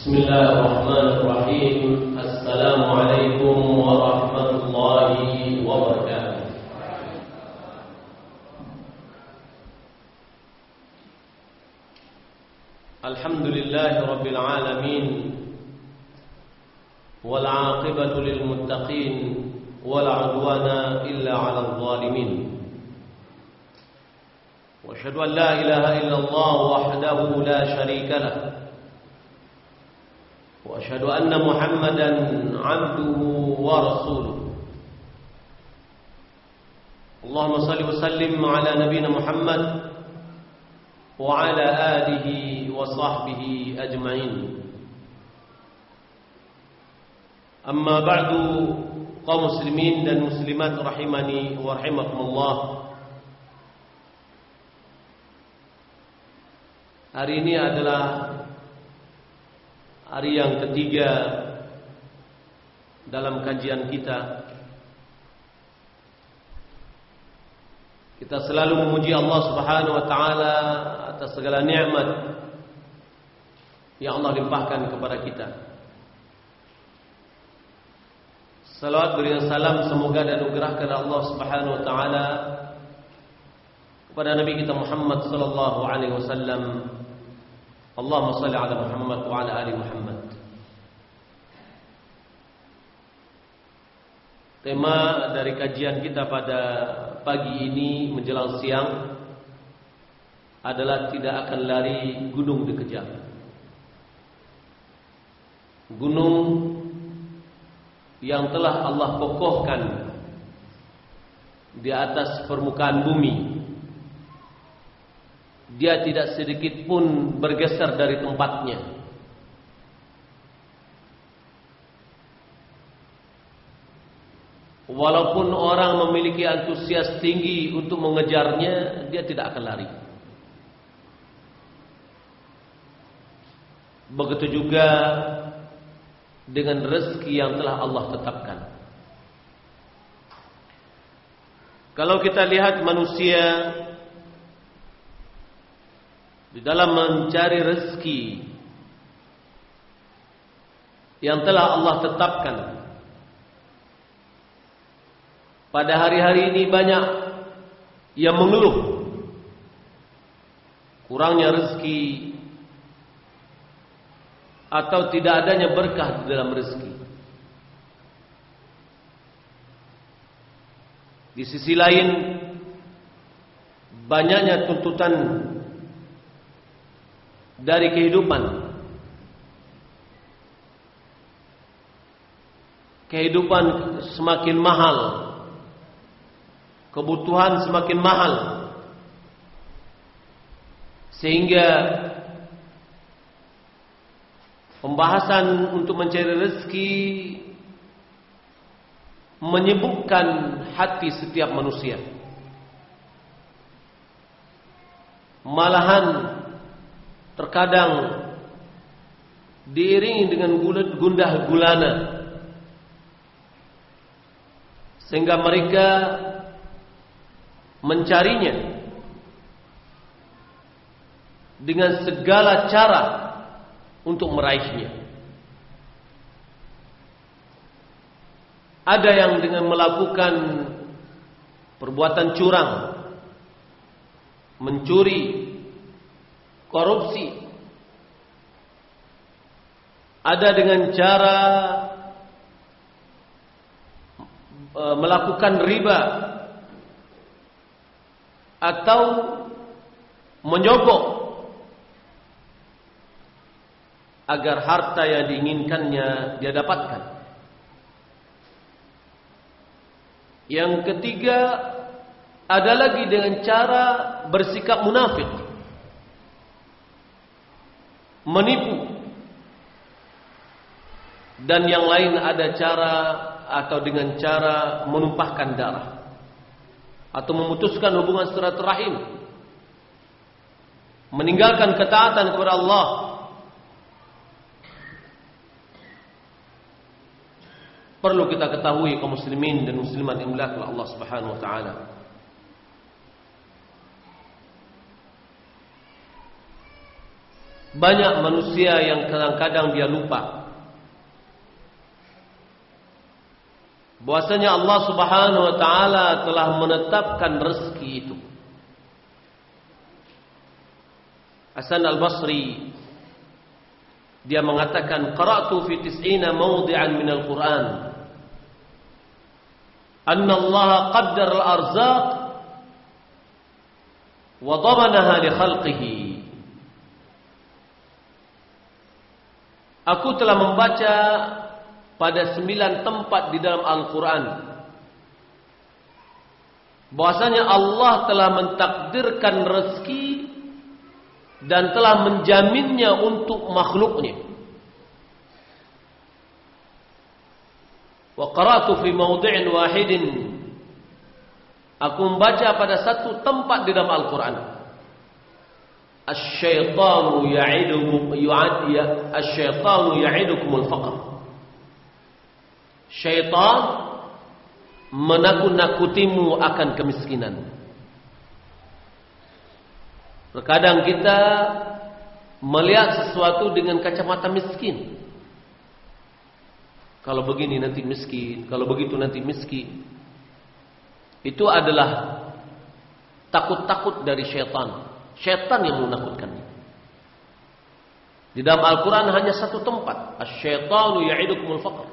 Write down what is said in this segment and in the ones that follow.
بسم الله الرحمن الرحيم. السلام عليكم ورحمة الله وبركاته. الحمد لله رب العالمين والعاقبة للمتقين ولا عدوان إلا على الظالمين. وأشهد أن لا إله إلا الله وحده لا شريك له. وأشهد أن محمدا عبده ورسوله. اللهم صل وسلم على نبينا محمد وعلى آله وصحبه أجمعين. أما بعد muslimin dan muslimat rahimani wa rahimakumullah hari ini adalah hari yang ketiga dalam kajian kita kita selalu memuji Allah Subhanahu wa taala atas segala nikmat yang Allah limpahkan kepada kita. Salawat berikan salam semoga dan anugerahkan Allah Subhanahu wa taala kepada Nabi kita Muhammad sallallahu alaihi wasallam Salli ala Muhammad wa ala ali Muhammad. Tema dari kajian kita pada pagi ini menjelang siang adalah tidak akan lari gunung dikejar. Gunung yang telah Allah kokohkan di atas permukaan bumi dia tidak sedikit pun bergeser dari tempatnya. Walaupun orang memiliki antusias tinggi untuk mengejarnya, dia tidak akan lari. Begitu juga dengan rezeki yang telah Allah tetapkan. Kalau kita lihat manusia di dalam mencari rezeki yang telah Allah tetapkan. Pada hari-hari ini banyak yang mengeluh kurangnya rezeki atau tidak adanya berkah di dalam rezeki. Di sisi lain banyaknya tuntutan dari kehidupan. Kehidupan semakin mahal. Kebutuhan semakin mahal. Sehingga pembahasan untuk mencari rezeki menyibukkan hati setiap manusia. Malahan terkadang diiringi dengan gundah gulana sehingga mereka mencarinya dengan segala cara untuk meraihnya. Ada yang dengan melakukan perbuatan curang, mencuri, korupsi. Ada dengan cara e, melakukan riba atau menyogok agar harta yang diinginkannya dia dapatkan. Yang ketiga ada lagi dengan cara bersikap munafik menipu. Dan yang lain ada cara atau dengan cara menumpahkan darah. Atau memutuskan hubungan silaturahim. Meninggalkan ketaatan kepada Allah. Perlu kita ketahui kaum muslimin dan muslimat yang dimuliakan Allah Subhanahu wa taala Banyak manusia yang kadang-kadang dia lupa. Bahwasanya Allah Subhanahu wa taala telah menetapkan rezeki itu. Hasan Al-Basri dia mengatakan qara'tu fi tis'ina mawdi'an min al-Qur'an. Anna Allah qaddara al-arzaq wa dhamanaha li khalqihi Aku telah membaca pada sembilan tempat di dalam Al-Quran. Bahwasanya Allah telah mentakdirkan rezeki dan telah menjaminnya untuk makhluknya. Wa qara'tu fi mawdi'in wahidin Aku membaca pada satu tempat di dalam Al-Quran. Asy-syaitanu ya'idukum yu'ad ya asy-syaitanu ya'idukumul faqr. Syaitan menakut-nakutimu akan kemiskinan. Terkadang kita melihat sesuatu dengan kacamata miskin. Kalau begini nanti miskin, kalau begitu nanti miskin. Itu adalah takut-takut dari syaitan. Syaitan yang menakutkannya. Di dalam Al-Quran hanya satu tempat. Asy-syaitanu ya'idukumul faqr.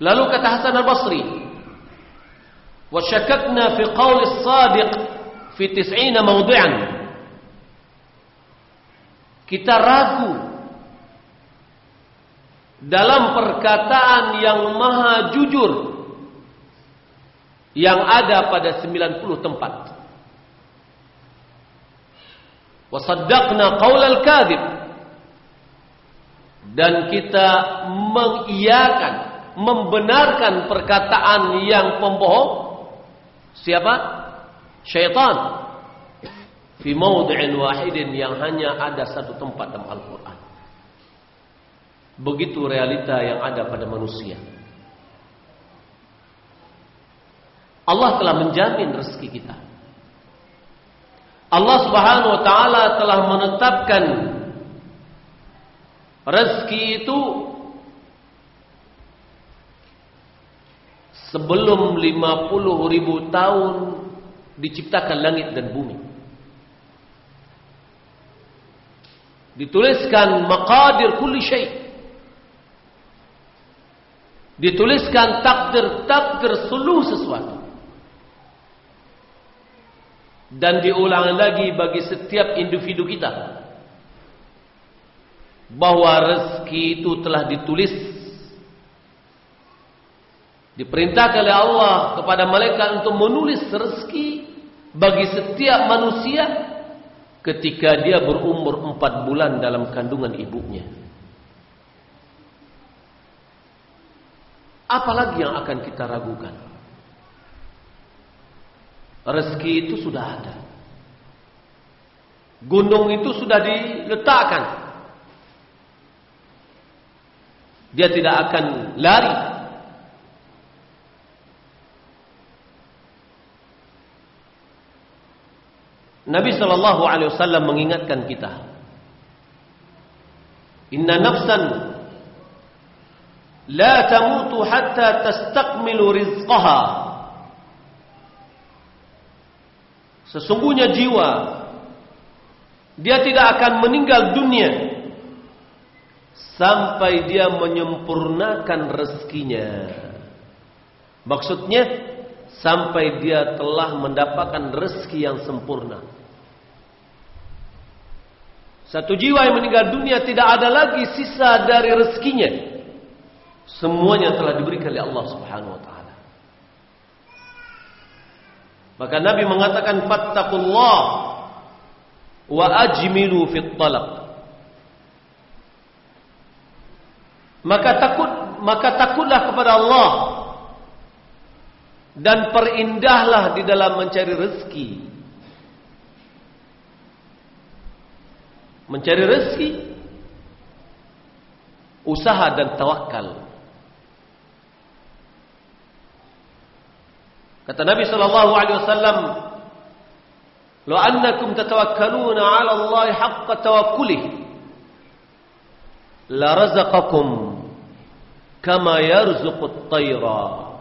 Lalu kata Hasan al-Basri, "Wa syakakna fi qawli as-sadiq fi 90 mawdi'an." Kita ragu dalam perkataan yang maha jujur yang ada pada 90 tempat. Wa saddaqna qawl al-kadhib dan kita mengiyakan membenarkan perkataan yang pembohong siapa? Syaitan. Fi mawdi'in wahidin yang hanya ada satu tempat dalam Al-Qur'an. Begitu realita yang ada pada manusia. Allah telah menjamin rezeki kita. Allah Subhanahu wa taala telah menetapkan rezeki itu sebelum 50 ribu tahun diciptakan langit dan bumi. Dituliskan maqadir kulli syai. Dituliskan takdir-takdir seluruh sesuatu. Dan diulang lagi bagi setiap individu kita. Bahwa rezeki itu telah ditulis Diperintahkan oleh Allah kepada malaikat untuk menulis rezeki bagi setiap manusia ketika dia berumur empat bulan dalam kandungan ibunya. Apalagi yang akan kita ragukan? Rezeki itu sudah ada. Gunung itu sudah diletakkan. Dia tidak akan lari Nabi sallallahu alaihi wasallam mengingatkan kita. Inna nafsan la tamutu hatta tastakmilu rizqaha. Sesungguhnya jiwa dia tidak akan meninggal dunia sampai dia menyempurnakan rezekinya. Maksudnya sampai dia telah mendapatkan rezeki yang sempurna. Satu jiwa yang meninggal dunia tidak ada lagi sisa dari rezekinya. Semuanya telah diberikan oleh Allah Subhanahu wa taala. Maka Nabi mengatakan fattaqullah wa ajmilu fit talab. Maka takut maka takutlah kepada Allah dan perindahlah di dalam mencari rezeki. mencari rezeki, usaha dan tawakal. Kata Nabi sallallahu alaihi wasallam, Lo annakum tatawakkaluna 'ala Allah haqqa tawakkulih la razaqakum kama yarzuqu at-tayra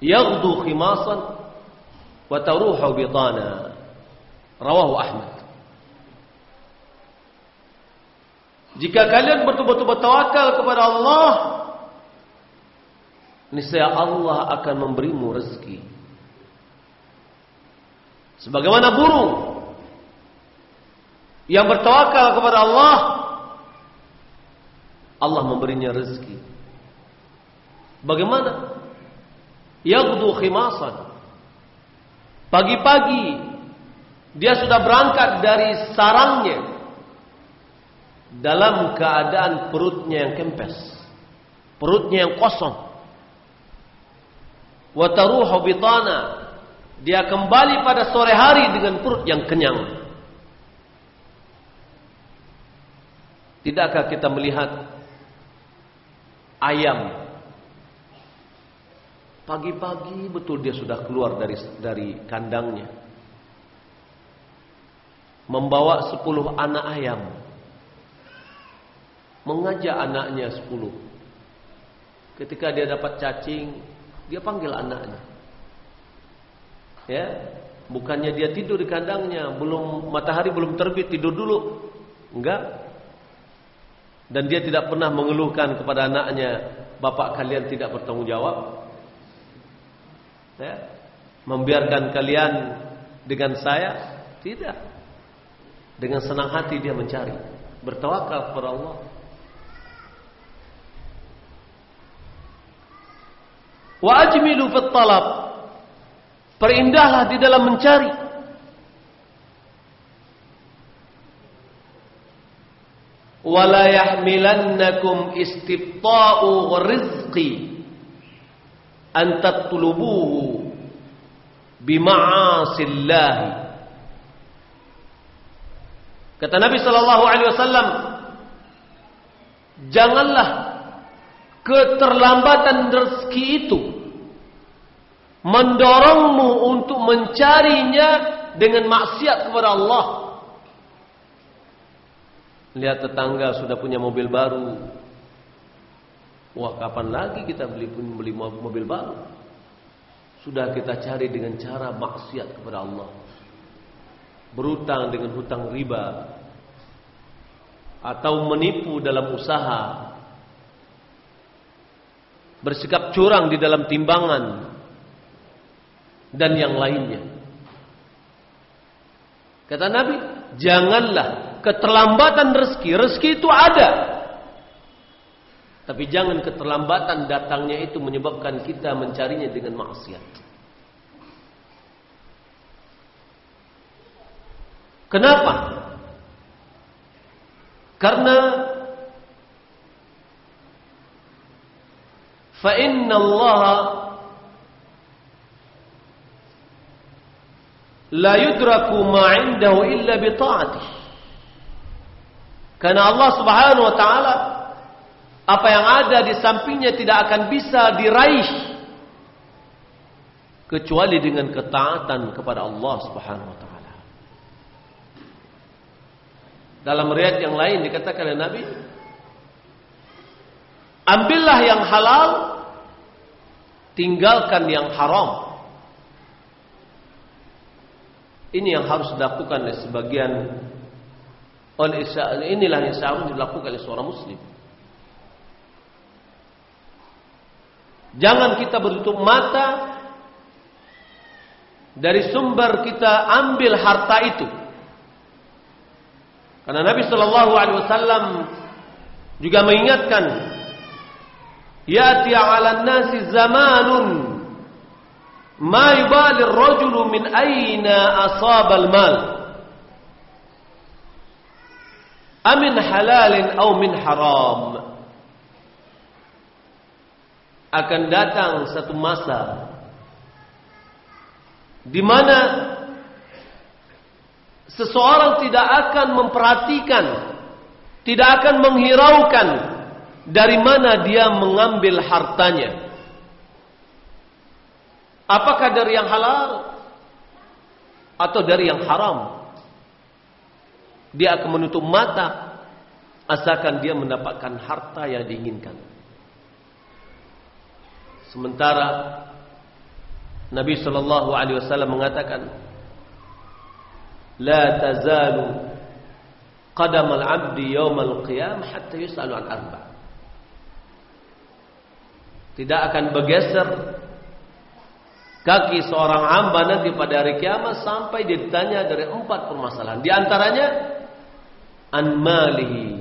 yaghdu khimasan wa taruhu bitana. Rawahu Ahmad. Jika kalian betul-betul bertawakal kepada Allah, niscaya Allah akan memberimu rezeki. Sebagaimana burung yang bertawakal kepada Allah, Allah memberinya rezeki. Bagaimana? Yaghdu khimasan. Pagi-pagi dia sudah berangkat dari sarangnya dalam keadaan perutnya yang kempes, perutnya yang kosong. Wataruhu bitana. Dia kembali pada sore hari dengan perut yang kenyang. Tidakkah kita melihat ayam pagi-pagi betul dia sudah keluar dari dari kandangnya membawa sepuluh anak ayam mengajak anaknya sepuluh. Ketika dia dapat cacing, dia panggil anaknya. Ya, bukannya dia tidur di kandangnya, belum matahari belum terbit tidur dulu. Enggak. Dan dia tidak pernah mengeluhkan kepada anaknya, bapak kalian tidak bertanggung jawab. Ya, membiarkan kalian dengan saya, tidak. Dengan senang hati dia mencari, bertawakal kepada Allah. Wa ajmilu fit talab. Perindahlah di dalam mencari. Wala yahmilannakum istibta'u rizqi an tatlubuhu bima'asillah. Kata Nabi sallallahu alaihi wasallam, janganlah keterlambatan rezeki itu mendorongmu untuk mencarinya dengan maksiat kepada Allah. Lihat tetangga sudah punya mobil baru. Wah, kapan lagi kita beli beli mobil baru? Sudah kita cari dengan cara maksiat kepada Allah. Berutang dengan hutang riba atau menipu dalam usaha bersikap curang di dalam timbangan dan yang lainnya. Kata Nabi, janganlah keterlambatan rezeki. Rezeki itu ada. Tapi jangan keterlambatan datangnya itu menyebabkan kita mencarinya dengan maksiat. Kenapa? Karena fa inna Allah la yudraku ma 'indahu illa bi. Karena Allah Subhanahu wa taala apa yang ada di sampingnya tidak akan bisa diraih kecuali dengan ketaatan kepada Allah Subhanahu wa taala. Dalam riwayat yang lain dikatakan oleh Nabi, Ambillah yang halal, tinggalkan yang haram. Ini yang harus dilakukan oleh sebagian inilah yang seharusnya dilakukan oleh seorang muslim. Jangan kita bertutup mata dari sumber kita ambil harta itu. Karena Nabi Shallallahu Alaihi Wasallam juga mengingatkan yati 'ala an-nasi zamanun. Ma yubali ar-rajulu min aina asaba al-mal amin halalin aw min haram. Akan datang satu masa di mana seseorang tidak akan memperhatikan tidak akan menghiraukan dari mana dia mengambil hartanya. Apakah dari yang halal? atau dari yang haram. Dia akan menutup mata asalkan dia mendapatkan harta yang diinginkan. Sementara Nabi sallallahu alaihi wasallam mengatakan, "La tazalu qadam al-'abdi yawm al-qiyamah hatta yus'alu an arba'." Tidak akan bergeser kaki seorang hamba nanti pada hari kiamat sampai ditanya dari empat permasalahan. Di antaranya an malihi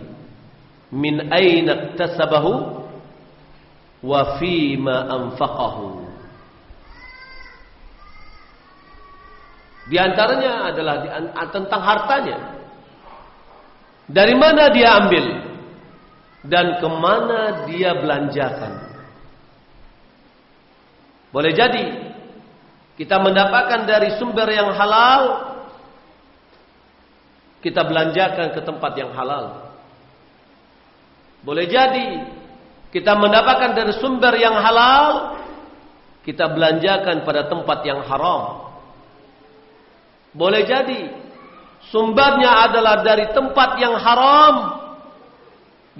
min aina iktasabahu wa fima anfaqahu. Di antaranya adalah tentang hartanya. Dari mana dia ambil dan ke mana dia belanjakan. Boleh jadi kita mendapatkan dari sumber yang halal, kita belanjakan ke tempat yang halal. Boleh jadi kita mendapatkan dari sumber yang halal, kita belanjakan pada tempat yang haram. Boleh jadi sumbernya adalah dari tempat yang haram,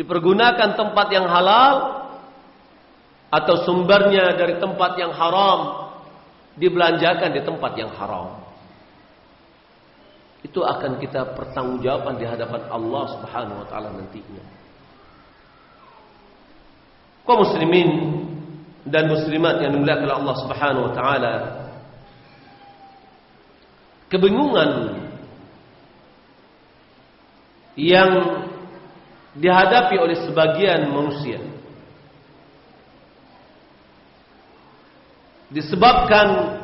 dipergunakan tempat yang halal, atau sumbernya dari tempat yang haram dibelanjakan di tempat yang haram itu akan kita pertanggungjawaban di hadapan Allah Subhanahu wa taala nantinya. Kaum muslimin dan muslimat yang dimuliakan Allah Subhanahu wa taala kebingungan yang dihadapi oleh sebagian manusia disebabkan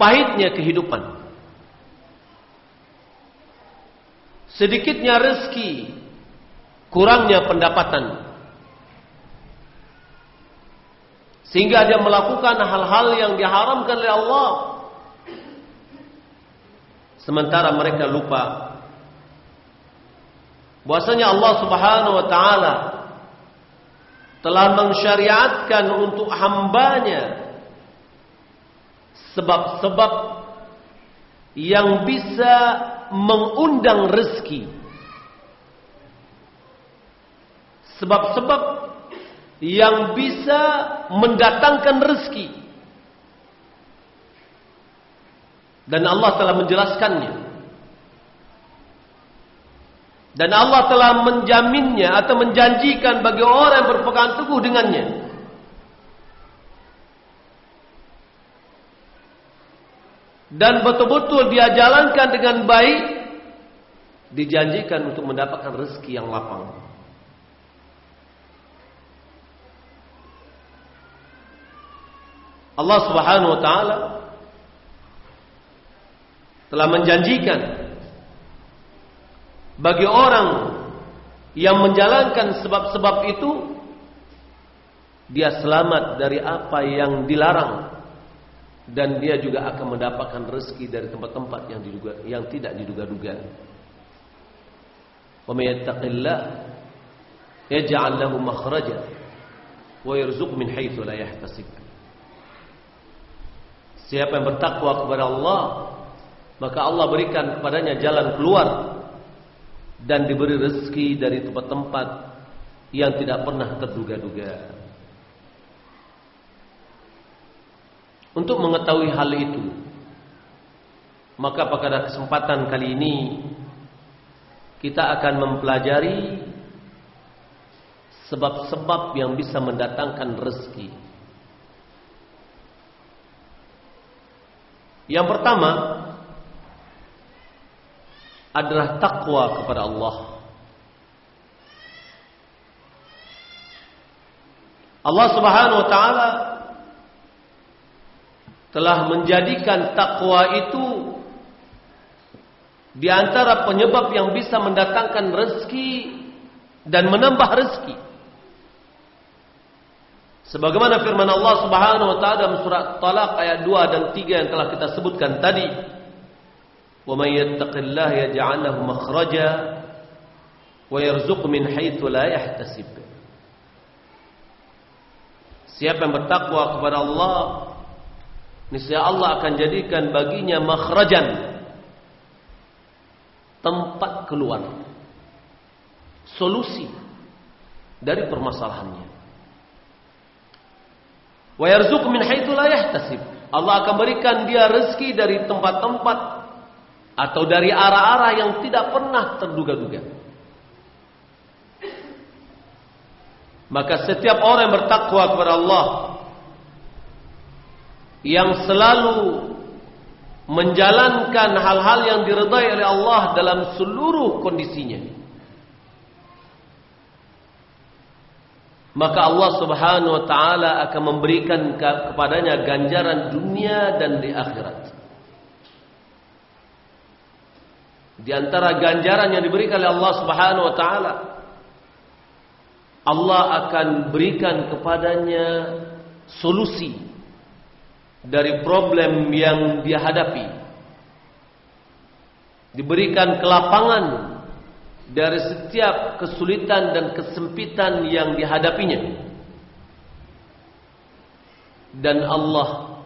pahitnya kehidupan. Sedikitnya rezeki, kurangnya pendapatan. Sehingga dia melakukan hal-hal yang diharamkan oleh Allah. Sementara mereka lupa bahwasanya Allah Subhanahu wa taala telah mensyariatkan untuk hambanya sebab-sebab yang bisa mengundang rezeki. Sebab-sebab yang bisa mendatangkan rezeki. Dan Allah telah menjelaskannya. Dan Allah telah menjaminnya atau menjanjikan bagi orang yang berpegang teguh dengannya. Dan betul-betul dia jalankan dengan baik dijanjikan untuk mendapatkan rezeki yang lapang. Allah Subhanahu wa taala telah menjanjikan bagi orang yang menjalankan sebab-sebab itu dia selamat dari apa yang dilarang dan dia juga akan mendapatkan rezeki dari tempat-tempat yang diduga yang tidak diduga-duga. Wa may yattaqillah yaj'al lahu makhraja wa yarzuq min haitsu la yahtasib. Siapa yang bertakwa kepada Allah, maka Allah berikan kepadanya jalan keluar dan diberi rezeki dari tempat-tempat yang tidak pernah terduga-duga. Untuk mengetahui hal itu, maka pada kesempatan kali ini kita akan mempelajari sebab-sebab yang bisa mendatangkan rezeki. Yang pertama adalah takwa kepada Allah. Allah Subhanahu wa taala telah menjadikan takwa itu di antara penyebab yang bisa mendatangkan rezeki dan menambah rezeki. Sebagaimana firman Allah Subhanahu wa taala dalam surat Talaq ayat 2 dan 3 yang telah kita sebutkan tadi. "Wa may yattaqillaha yaj'al lahu makhraja wa yarzuqhu min haitsu la yahtasib." Siapa yang bertakwa kepada Allah, niscaya Allah akan jadikan baginya makhrajan tempat keluar, solusi dari permasalahannya. Wa yarzuqu min haitsu la yahtasib. Allah akan berikan dia rezeki dari tempat-tempat atau dari arah-arah yang tidak pernah terduga-duga. Maka setiap orang yang bertakwa kepada Allah yang selalu menjalankan hal-hal yang diridai oleh Allah dalam seluruh kondisinya. maka Allah Subhanahu wa taala akan memberikan kepadanya ganjaran dunia dan di akhirat. Di antara ganjaran yang diberikan oleh Allah Subhanahu wa taala Allah akan berikan kepadanya solusi dari problem yang dia hadapi. Diberikan kelapangan dari setiap kesulitan dan kesempitan yang dihadapinya. Dan Allah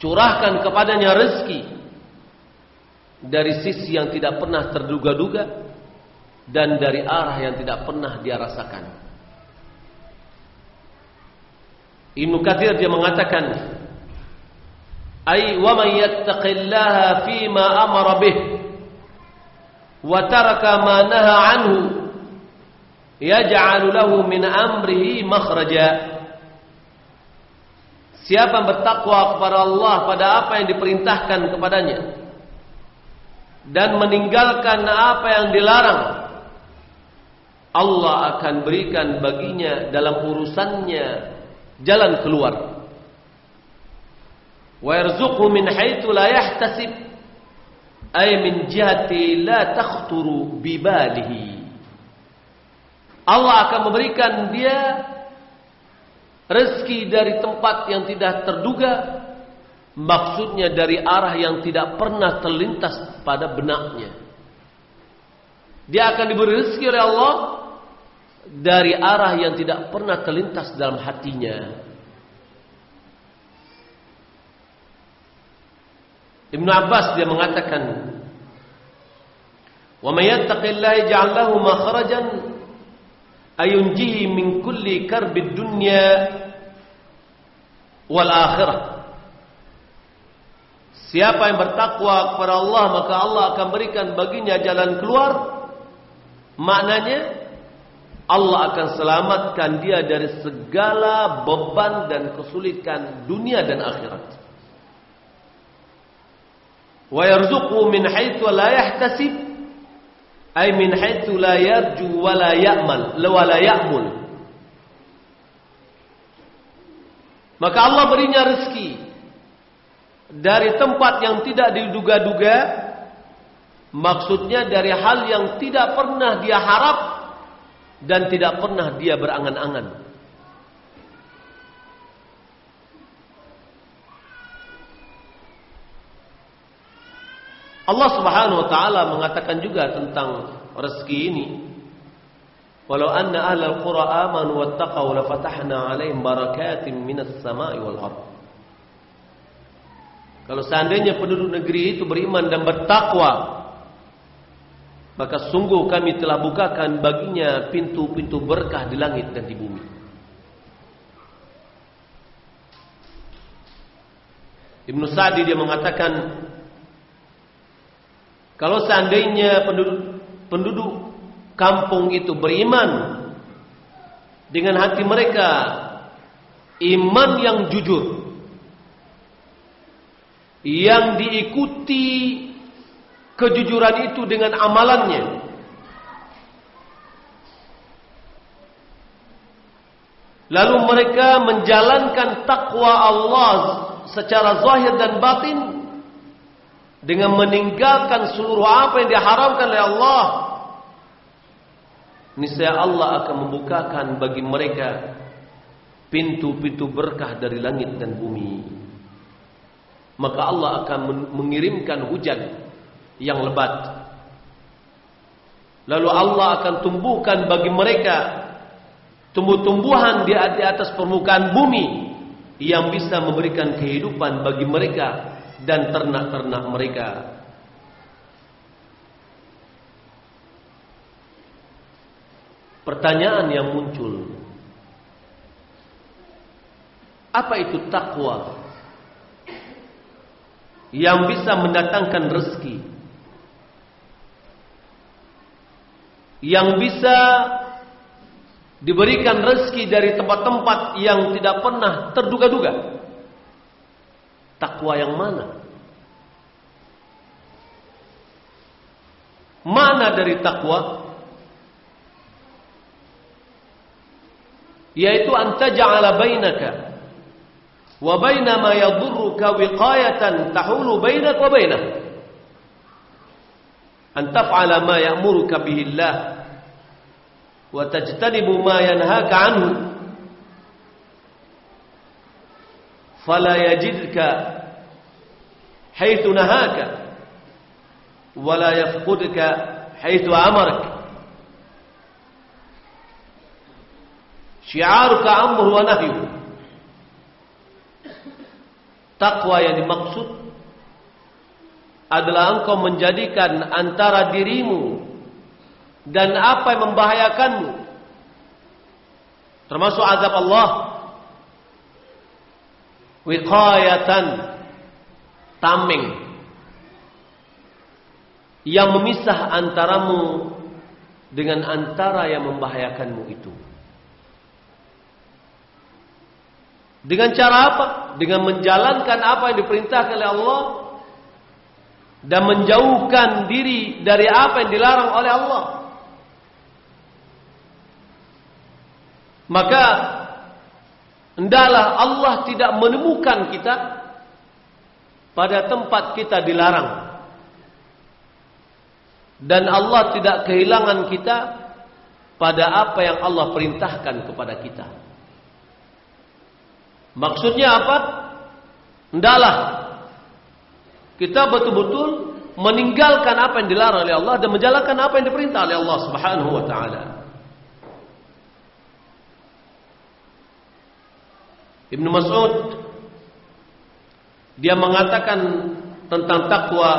curahkan kepadanya rezeki dari sisi yang tidak pernah terduga-duga dan dari arah yang tidak pernah dia rasakan. Ibnu Katsir dia mengatakan, "Ai wa man yattaqillaha fima amara bih" wa taraka ma naha anhu yaj'alu lahu min amrihi makhraja. Siapa bertakwa kepada Allah pada apa yang diperintahkan kepadanya dan meninggalkan apa yang dilarang Allah akan berikan baginya dalam urusannya jalan keluar wa yarzuqhu min haitsu la yahtasib. Ay min jihati la takhturu bibalihi Allah akan memberikan dia rezeki dari tempat yang tidak terduga maksudnya dari arah yang tidak pernah terlintas pada benaknya. Dia akan diberi rezeki oleh Allah dari arah yang tidak pernah terlintas dalam hatinya Ibnu Abbas dia mengatakan Wa may yattaqillaha yaj'al lahu makhrajan ayunjihi min kulli karbid dunya wal akhirah. Siapa yang bertakwa kepada Allah maka Allah akan berikan baginya jalan keluar. Maknanya Allah akan selamatkan dia dari segala beban dan kesulitan dunia dan akhirat wa yarzuqhu min haitsu la yahtasib. Ay min haitsu la yarju wa la ya'mal wa la ya'mul. Maka Allah berinya rezeki dari tempat yang tidak diduga-duga maksudnya dari hal yang tidak pernah dia harap dan tidak pernah dia berangan-angan Allah Subhanahu wa taala mengatakan juga tentang rezeki ini. Walau anna ahlal qura amanu wattaqau la fatahna 'alaihim barakatin minas sama'i wal ard. Kalau seandainya penduduk negeri itu beriman dan bertakwa, maka sungguh kami telah bukakan baginya pintu-pintu berkah di langit dan di bumi. Ibnu Sa'di dia mengatakan kalau seandainya penduduk, penduduk kampung itu beriman dengan hati mereka iman yang jujur yang diikuti kejujuran itu dengan amalannya lalu mereka menjalankan takwa Allah secara zahir dan batin dengan meninggalkan seluruh apa yang diharamkan oleh Allah niscaya Allah akan membukakan bagi mereka pintu-pintu berkah dari langit dan bumi. Maka Allah akan mengirimkan hujan yang lebat. Lalu Allah akan tumbuhkan bagi mereka tumbuh-tumbuhan di atas permukaan bumi yang bisa memberikan kehidupan bagi mereka dan ternak-ternak mereka. Pertanyaan yang muncul, apa itu takwa yang bisa mendatangkan rezeki? Yang bisa diberikan rezeki dari tempat-tempat yang tidak pernah terduga-duga. Takwa yang mana? Mana dari takwa? Yaitu anta ja'ala bainaka wa baina ma yadurruka wiqayatan tahulu bainak wa bainah. An taf'ala ma ya'muruka bihi Allah wa tajtanibu ma yanhaka anhu. fala yajidka haitsu nahaka wala yafqudka haitsu amarak syiaruka amru wa nahyu takwa yang dimaksud adalah engkau menjadikan antara dirimu dan apa yang membahayakanmu termasuk azab Allah wiqayatan tameng yang memisah antaramu dengan antara yang membahayakanmu itu. Dengan cara apa? Dengan menjalankan apa yang diperintahkan oleh Allah dan menjauhkan diri dari apa yang dilarang oleh Allah. Maka hendaklah Allah tidak menemukan kita pada tempat kita dilarang. Dan Allah tidak kehilangan kita pada apa yang Allah perintahkan kepada kita. Maksudnya apa? Hendaklah kita betul-betul meninggalkan apa yang dilarang oleh Allah dan menjalankan apa yang diperintah oleh Allah Subhanahu wa taala. Ibnu Mas'ud dia mengatakan tentang takwa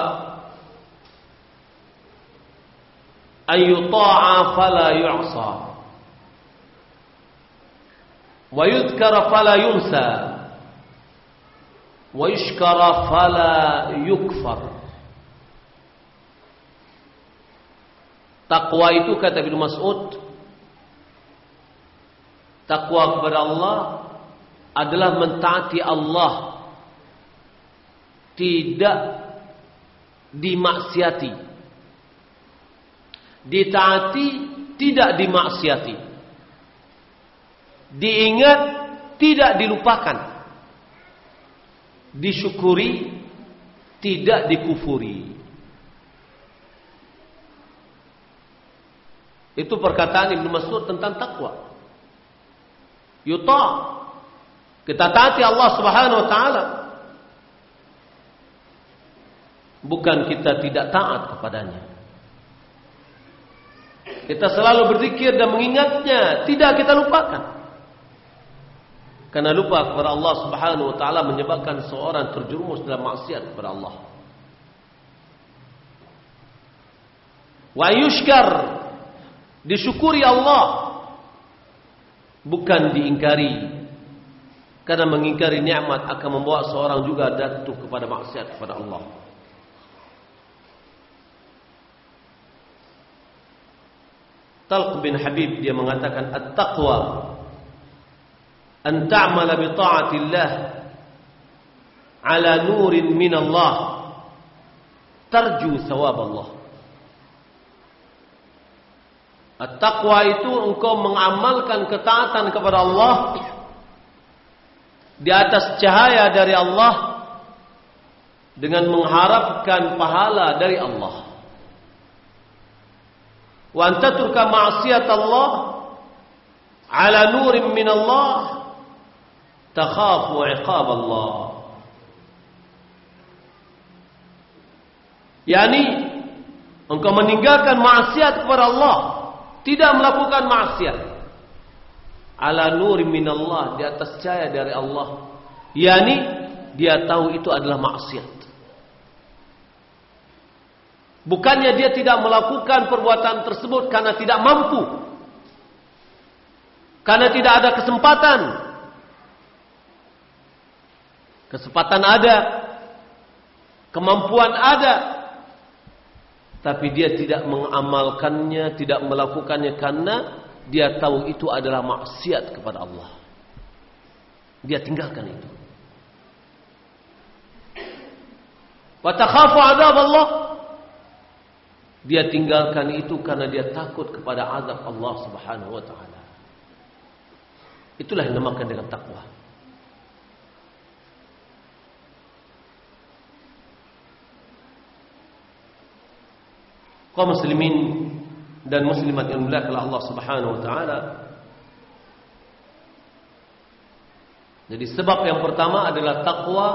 an yuta'a fala yu'sa. Wa yudhkara fala yunsa. Wa yushkara fala yukfar. Takwa itu kata Ibnu Mas'ud Takwa kepada Allah adalah mentaati Allah. Tidak dimaksiati. Ditaati tidak dimaksiati. Diingat tidak dilupakan. Disyukuri tidak dikufuri. Itu perkataan Ibnu Mas'ud tentang takwa. Yuta kita taati Allah Subhanahu wa taala bukan kita tidak taat kepadanya kita selalu berzikir dan mengingatnya, tidak kita lupakan. Karena lupa kepada Allah Subhanahu wa taala menyebabkan seorang terjerumus dalam maksiat kepada Allah. Wa yushkar disyukuri Allah bukan diingkari. Karena mengingkari nikmat akan membawa seorang juga jatuh kepada maksiat kepada Allah. Talq bin Habib dia mengatakan at-taqwa an ta'mala bi ta'atillah ala nurin min Allah tarju thawab Allah. At-taqwa itu engkau mengamalkan ketaatan kepada Allah di atas cahaya dari Allah dengan mengharapkan pahala dari Allah. wa an tatruka ma'siyat Allah ala nurin min Allah takhafu 'iqab Allah yakni engkau meninggalkan maksiat kepada Allah tidak melakukan maksiat ala nurin min Allah di atas cahaya dari Allah yakni dia tahu itu adalah maksiat Bukannya dia tidak melakukan perbuatan tersebut karena tidak mampu. Karena tidak ada kesempatan. Kesempatan ada. Kemampuan ada. Tapi dia tidak mengamalkannya, tidak melakukannya karena dia tahu itu adalah maksiat kepada Allah. Dia tinggalkan itu. Wa takhafu adab Allah. Dia tinggalkan itu karena dia takut kepada azab Allah Subhanahu wa taala. Itulah yang dinamakan dengan takwa. kaum muslimin dan muslimat yang dimuliakan Allah Subhanahu wa taala. Jadi sebab yang pertama adalah takwa.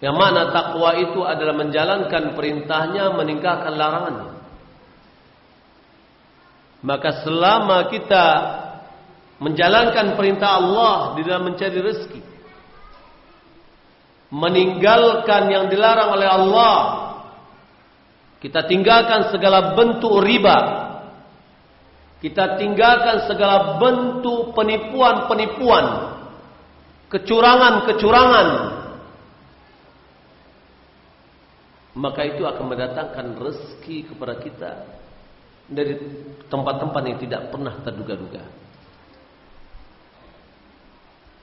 Yang mana takwa itu adalah menjalankan perintahnya, meninggalkan larangannya. Maka selama kita menjalankan perintah Allah di dalam mencari rezeki, meninggalkan yang dilarang oleh Allah, kita tinggalkan segala bentuk riba. Kita tinggalkan segala bentuk penipuan-penipuan. Kecurangan-kecurangan. Maka itu akan mendatangkan rezeki kepada kita dari tempat-tempat yang tidak pernah terduga-duga.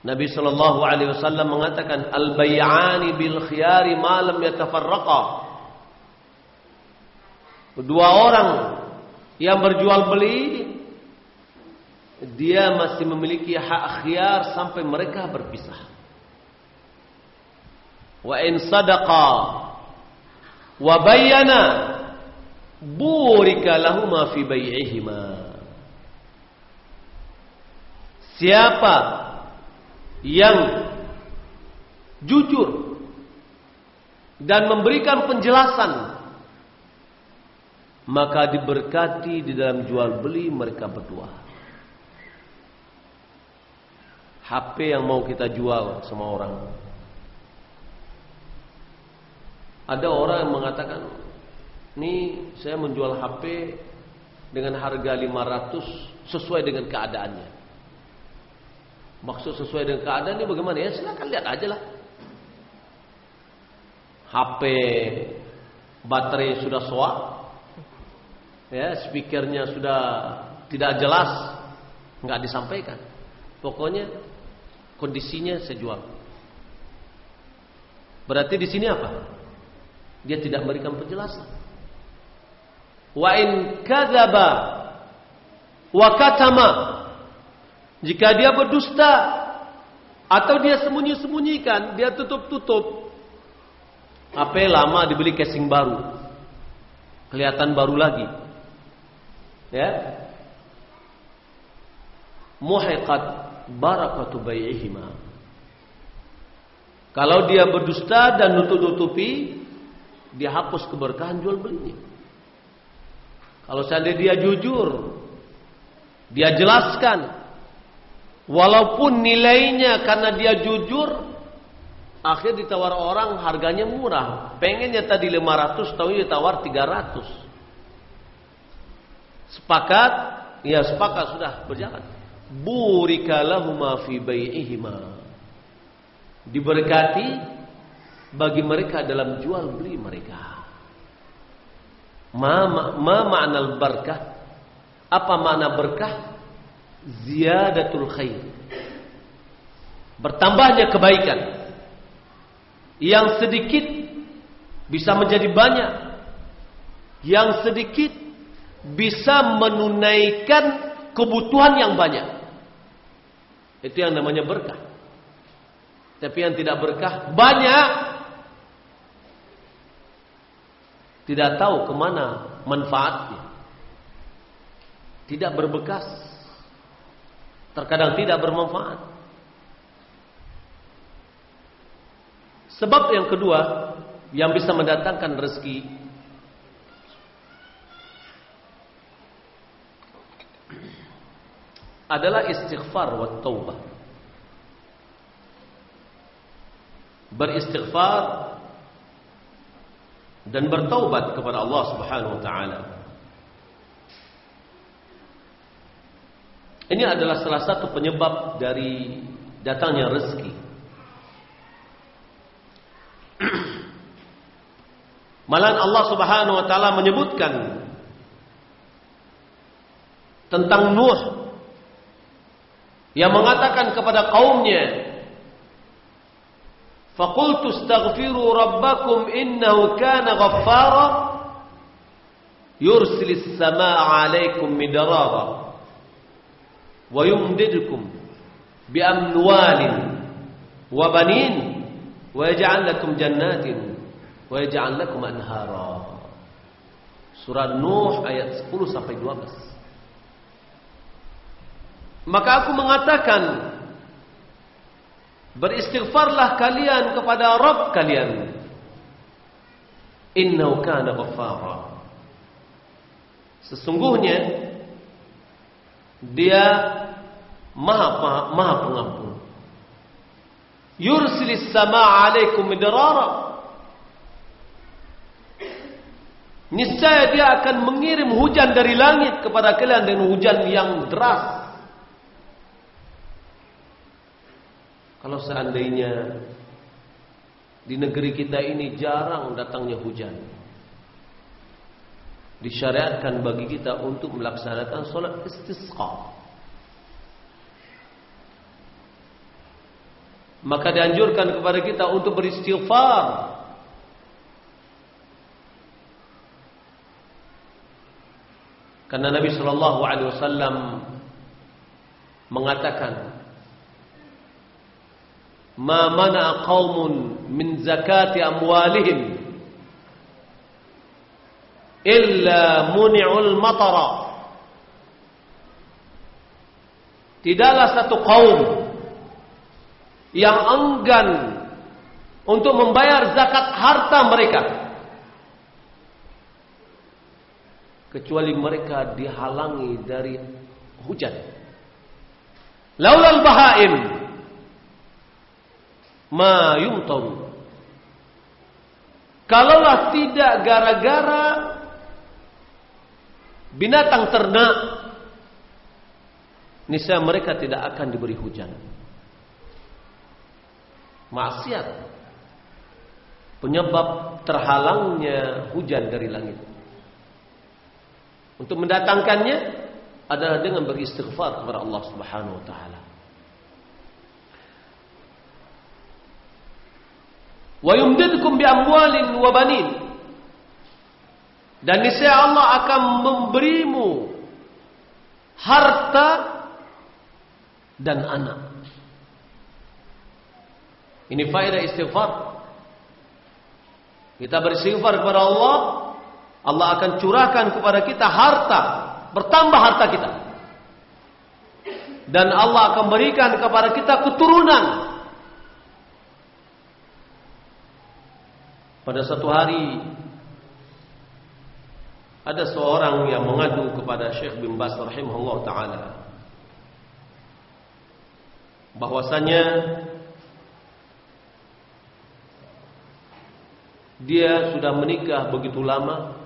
Nabi sallallahu alaihi wasallam mengatakan al-bay'ani bil khiyari ma lam yatafarraqa. Dua orang yang berjual beli dia masih memiliki hak khiyar sampai mereka berpisah. Wa in sadaqa wa bayyana burika lahuma fi. Siapa yang jujur dan memberikan penjelasan maka diberkati di dalam jual beli mereka berdua. HP yang mau kita jual sama orang. Ada orang yang mengatakan, "Nih, saya menjual HP dengan harga 500 sesuai dengan keadaannya." Maksud sesuai dengan keadaan ini bagaimana? Ya silakan lihat aja lah. HP baterai sudah soak, ya speakernya sudah tidak jelas, nggak disampaikan. Pokoknya kondisinya saya jual. Berarti di sini apa? Dia tidak memberikan penjelasan. Wa in kadzaba wa katama jika dia berdusta atau dia sembunyi-sembunyikan, dia tutup-tutup. HP lama dibeli casing baru. Kelihatan baru lagi ya. Muhiqat barakatu bai'ihima. Kalau dia berdusta dan nutup-nutupi dia hapus keberkahan jual belinya. Kalau seandainya dia jujur dia jelaskan walaupun nilainya karena dia jujur akhir ditawar orang harganya murah. Pengennya tadi 500 tahu ditawar 300 Sepakat? Ya sepakat sudah berjalan. Burika lahuma fi bai'ihima. Diberkati bagi mereka dalam jual beli mereka. Ma, ma, ma barkah? Apa makna berkah? Ziyadatul khair. Bertambahnya kebaikan. Yang sedikit bisa menjadi banyak. Yang sedikit bisa menunaikan kebutuhan yang banyak. Itu yang namanya berkah. Tapi yang tidak berkah banyak tidak tahu ke mana manfaatnya. Tidak berbekas. Terkadang tidak bermanfaat. Sebab yang kedua yang bisa mendatangkan rezeki adalah istighfar wa taubah. Beristighfar dan bertaubat kepada Allah Subhanahu wa taala. Ini adalah salah satu penyebab dari datangnya rezeki. Malah Allah Subhanahu wa taala menyebutkan tentang Nuh yang mengatakan kepada kaumnya Fakultu astaghfiru rabbakum innahu kana ghaffara yursilis samaa alaikum midrara wa yumdidkum bi amwalin wa banin wa yaj'al lakum jannatin wa yaj'al lakum anhara. Surah Nuh ayat 10 sampai 12 Maka aku mengatakan Beristighfarlah kalian kepada Rabb kalian. Innahu kana ghaffara. Sesungguhnya dia maha, maha, maha pengampun. Yursilis sama alaikum midrara. Niscaya dia akan mengirim hujan dari langit kepada kalian dengan hujan yang deras. Kalau seandainya di negeri kita ini jarang datangnya hujan. Disyariatkan bagi kita untuk melaksanakan solat istisqa. Maka dianjurkan kepada kita untuk beristighfar. Karena Nabi Shallallahu Alaihi Wasallam mengatakan ma mana qaumun min zakati amwalihim illa muni'ul matara. Tidaklah satu kaum yang enggan untuk membayar zakat harta mereka. Kecuali mereka dihalangi dari hujan. Laulal bahaim ma yumtaru. Kalaulah tidak gara-gara binatang ternak, niscaya mereka tidak akan diberi hujan. Maksiat penyebab terhalangnya hujan dari langit. Untuk mendatangkannya adalah dengan beristighfar kepada Allah Subhanahu wa taala. Wa yumdidkum bi amwalin wa. Dan niscaya Allah akan memberimu harta dan anak. Ini faedah istighfar. Kita beristighfar kepada Allah, Allah akan curahkan kepada kita harta, bertambah harta kita. Dan Allah akan berikan kepada kita keturunan Pada satu hari ada seorang yang mengadu kepada Syekh bin Bas rahimahullah taala bahwasanya dia sudah menikah begitu lama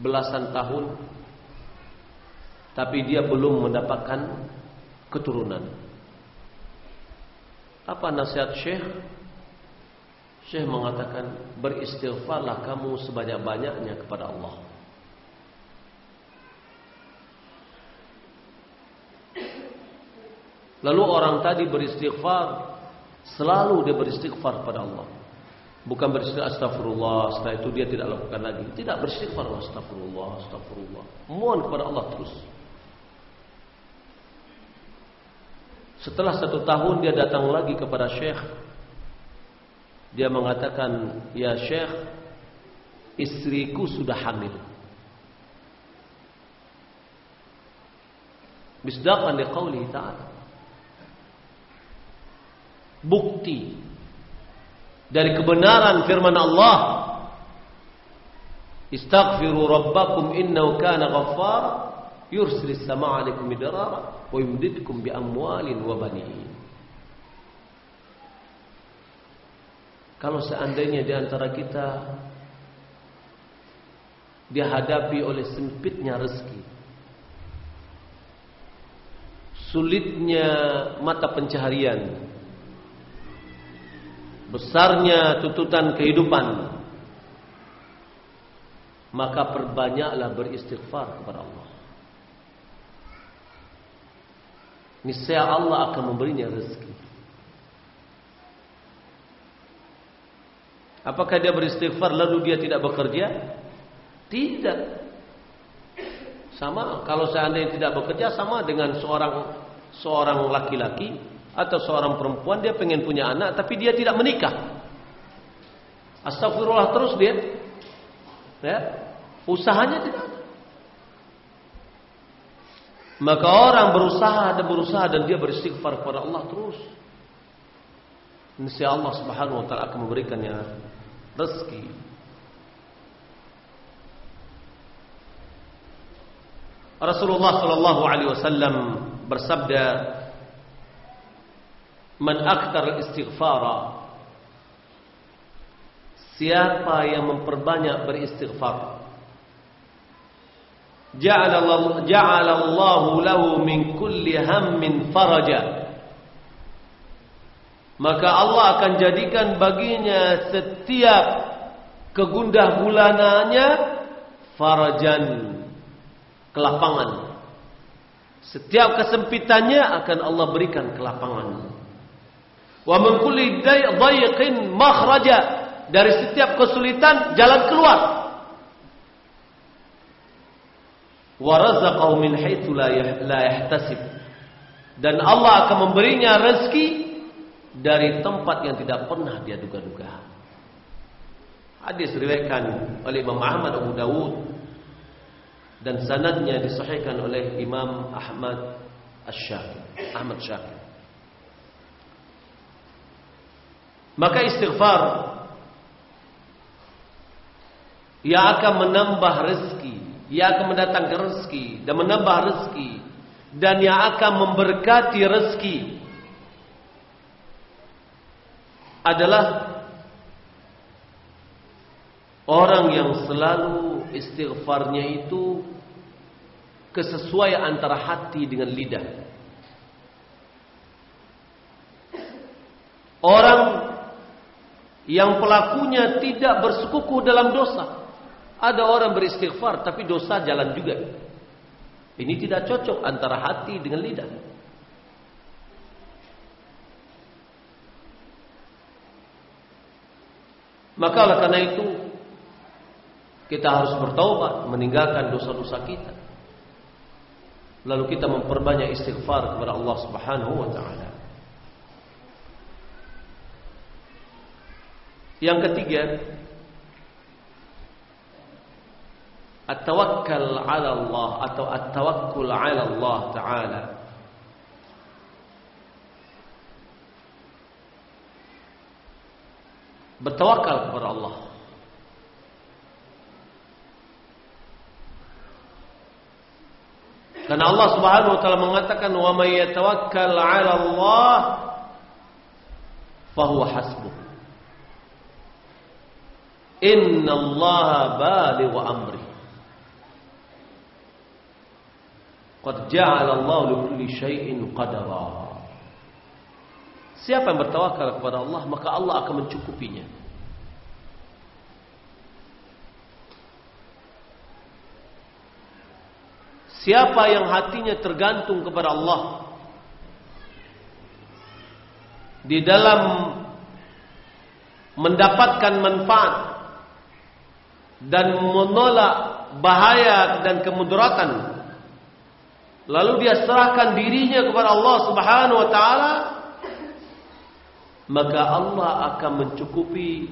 belasan tahun tapi dia belum mendapatkan keturunan. Apa nasihat Syekh? Syekh mengatakan beristighfarlah kamu sebanyak-banyaknya kepada Allah. Lalu orang tadi beristighfar, selalu dia beristighfar kepada Allah. Bukan beristighfar astagfirullah, setelah itu dia tidak lakukan lagi. Tidak beristighfar astagfirullah, astagfirullah. Mohon kepada Allah terus. Setelah satu tahun dia datang lagi kepada Syekh dia mengatakan, "Ya Syekh, istriku sudah hamil." Misdaqan liqaulihi ta'ala. Bukti dari kebenaran firman Allah. Istaghfiru rabbakum innahu kana ghaffara yursilis sama'a 'alaikum midrara wa yumdidkum bi amwalin wa banin. Kalau seandainya di antara kita dihadapi oleh sempitnya rezeki, sulitnya mata pencaharian, besarnya tuntutan kehidupan, maka perbanyaklah beristighfar kepada Allah. Niscaya Allah akan memberinya rezeki. Apakah dia beristighfar lalu dia tidak bekerja? Tidak. Sama kalau seandainya tidak bekerja sama dengan seorang seorang laki-laki atau seorang perempuan dia pengen punya anak tapi dia tidak menikah. Astagfirullah terus dia. Ya. Usahanya tidak. Maka orang berusaha dan berusaha dan dia beristighfar kepada Allah terus. Niscaya Allah Subhanahu wa taala akan memberikannya rezeki. Rasulullah sallallahu alaihi wasallam bersabda, "Man aktsar istighfara" Siapa yang memperbanyak beristighfar Ja'alallahu ja'alallahu lahu min kulli hammin faraja maka Allah akan jadikan baginya setiap kegundah gulananya farajan kelapangan. Setiap kesempitannya akan Allah berikan kelapangan. Wa min kulli dayqin makhraja. Dari setiap kesulitan jalan keluar. Wa razaqahu min haitsu la yahtasib. Dan Allah akan memberinya rezeki dari tempat yang tidak pernah dia duga-duga. Hadis riwayatkan oleh Imam Ahmad Abu Dawud dan sanadnya disahihkan oleh Imam Ahmad Asy-Syakir. Ahmad Syakir. Maka istighfar yang akan menambah rezeki, yang akan mendatangkan rezeki dan menambah rezeki dan yang akan memberkati rezeki adalah orang yang selalu istighfarnya itu kesesuaian antara hati dengan lidah. Orang yang pelakunya tidak bersekukuh dalam dosa. Ada orang beristighfar tapi dosa jalan juga. Ini tidak cocok antara hati dengan lidah. Maka oleh karena itu kita harus bertaubat, meninggalkan dosa-dosa kita. Lalu kita memperbanyak istighfar kepada Allah Subhanahu wa taala. Yang ketiga, at-tawakkal 'ala Allah atau at-tawakkul 'ala Allah taala. Bertawakal kepada Allah. Karena Allah Subhanahu wa taala mengatakan wa may yatawakkal 'ala Allah fahuwa hasbuh. Inna Allah baligh amri. Qad ja'ala Allah li kulli syai'in qadara. Siapa yang bertawakal kepada Allah maka Allah akan mencukupinya. Siapa yang hatinya tergantung kepada Allah di dalam mendapatkan manfaat dan menolak bahaya dan kemudaratan lalu dia serahkan dirinya kepada Allah Subhanahu wa taala maka Allah akan mencukupi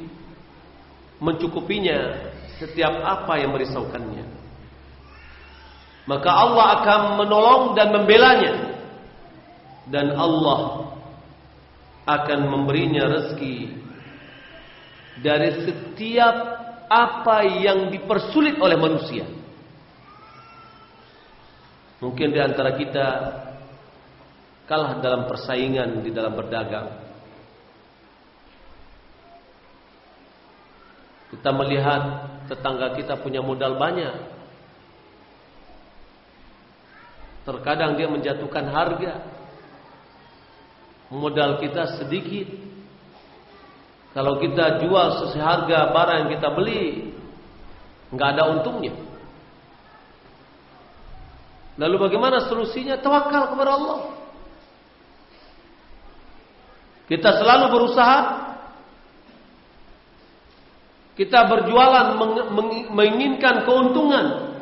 mencukupinya setiap apa yang merisaukannya. Maka Allah akan menolong dan membelanya dan Allah akan memberinya rezeki dari setiap apa yang dipersulit oleh manusia. Mungkin di antara kita kalah dalam persaingan di dalam berdagang. Kita melihat tetangga kita punya modal banyak. Terkadang dia menjatuhkan harga. Modal kita sedikit. Kalau kita jual seharga barang yang kita beli, nggak ada untungnya. Lalu bagaimana solusinya? Tawakal kepada Allah. Kita selalu berusaha kita berjualan menginginkan keuntungan.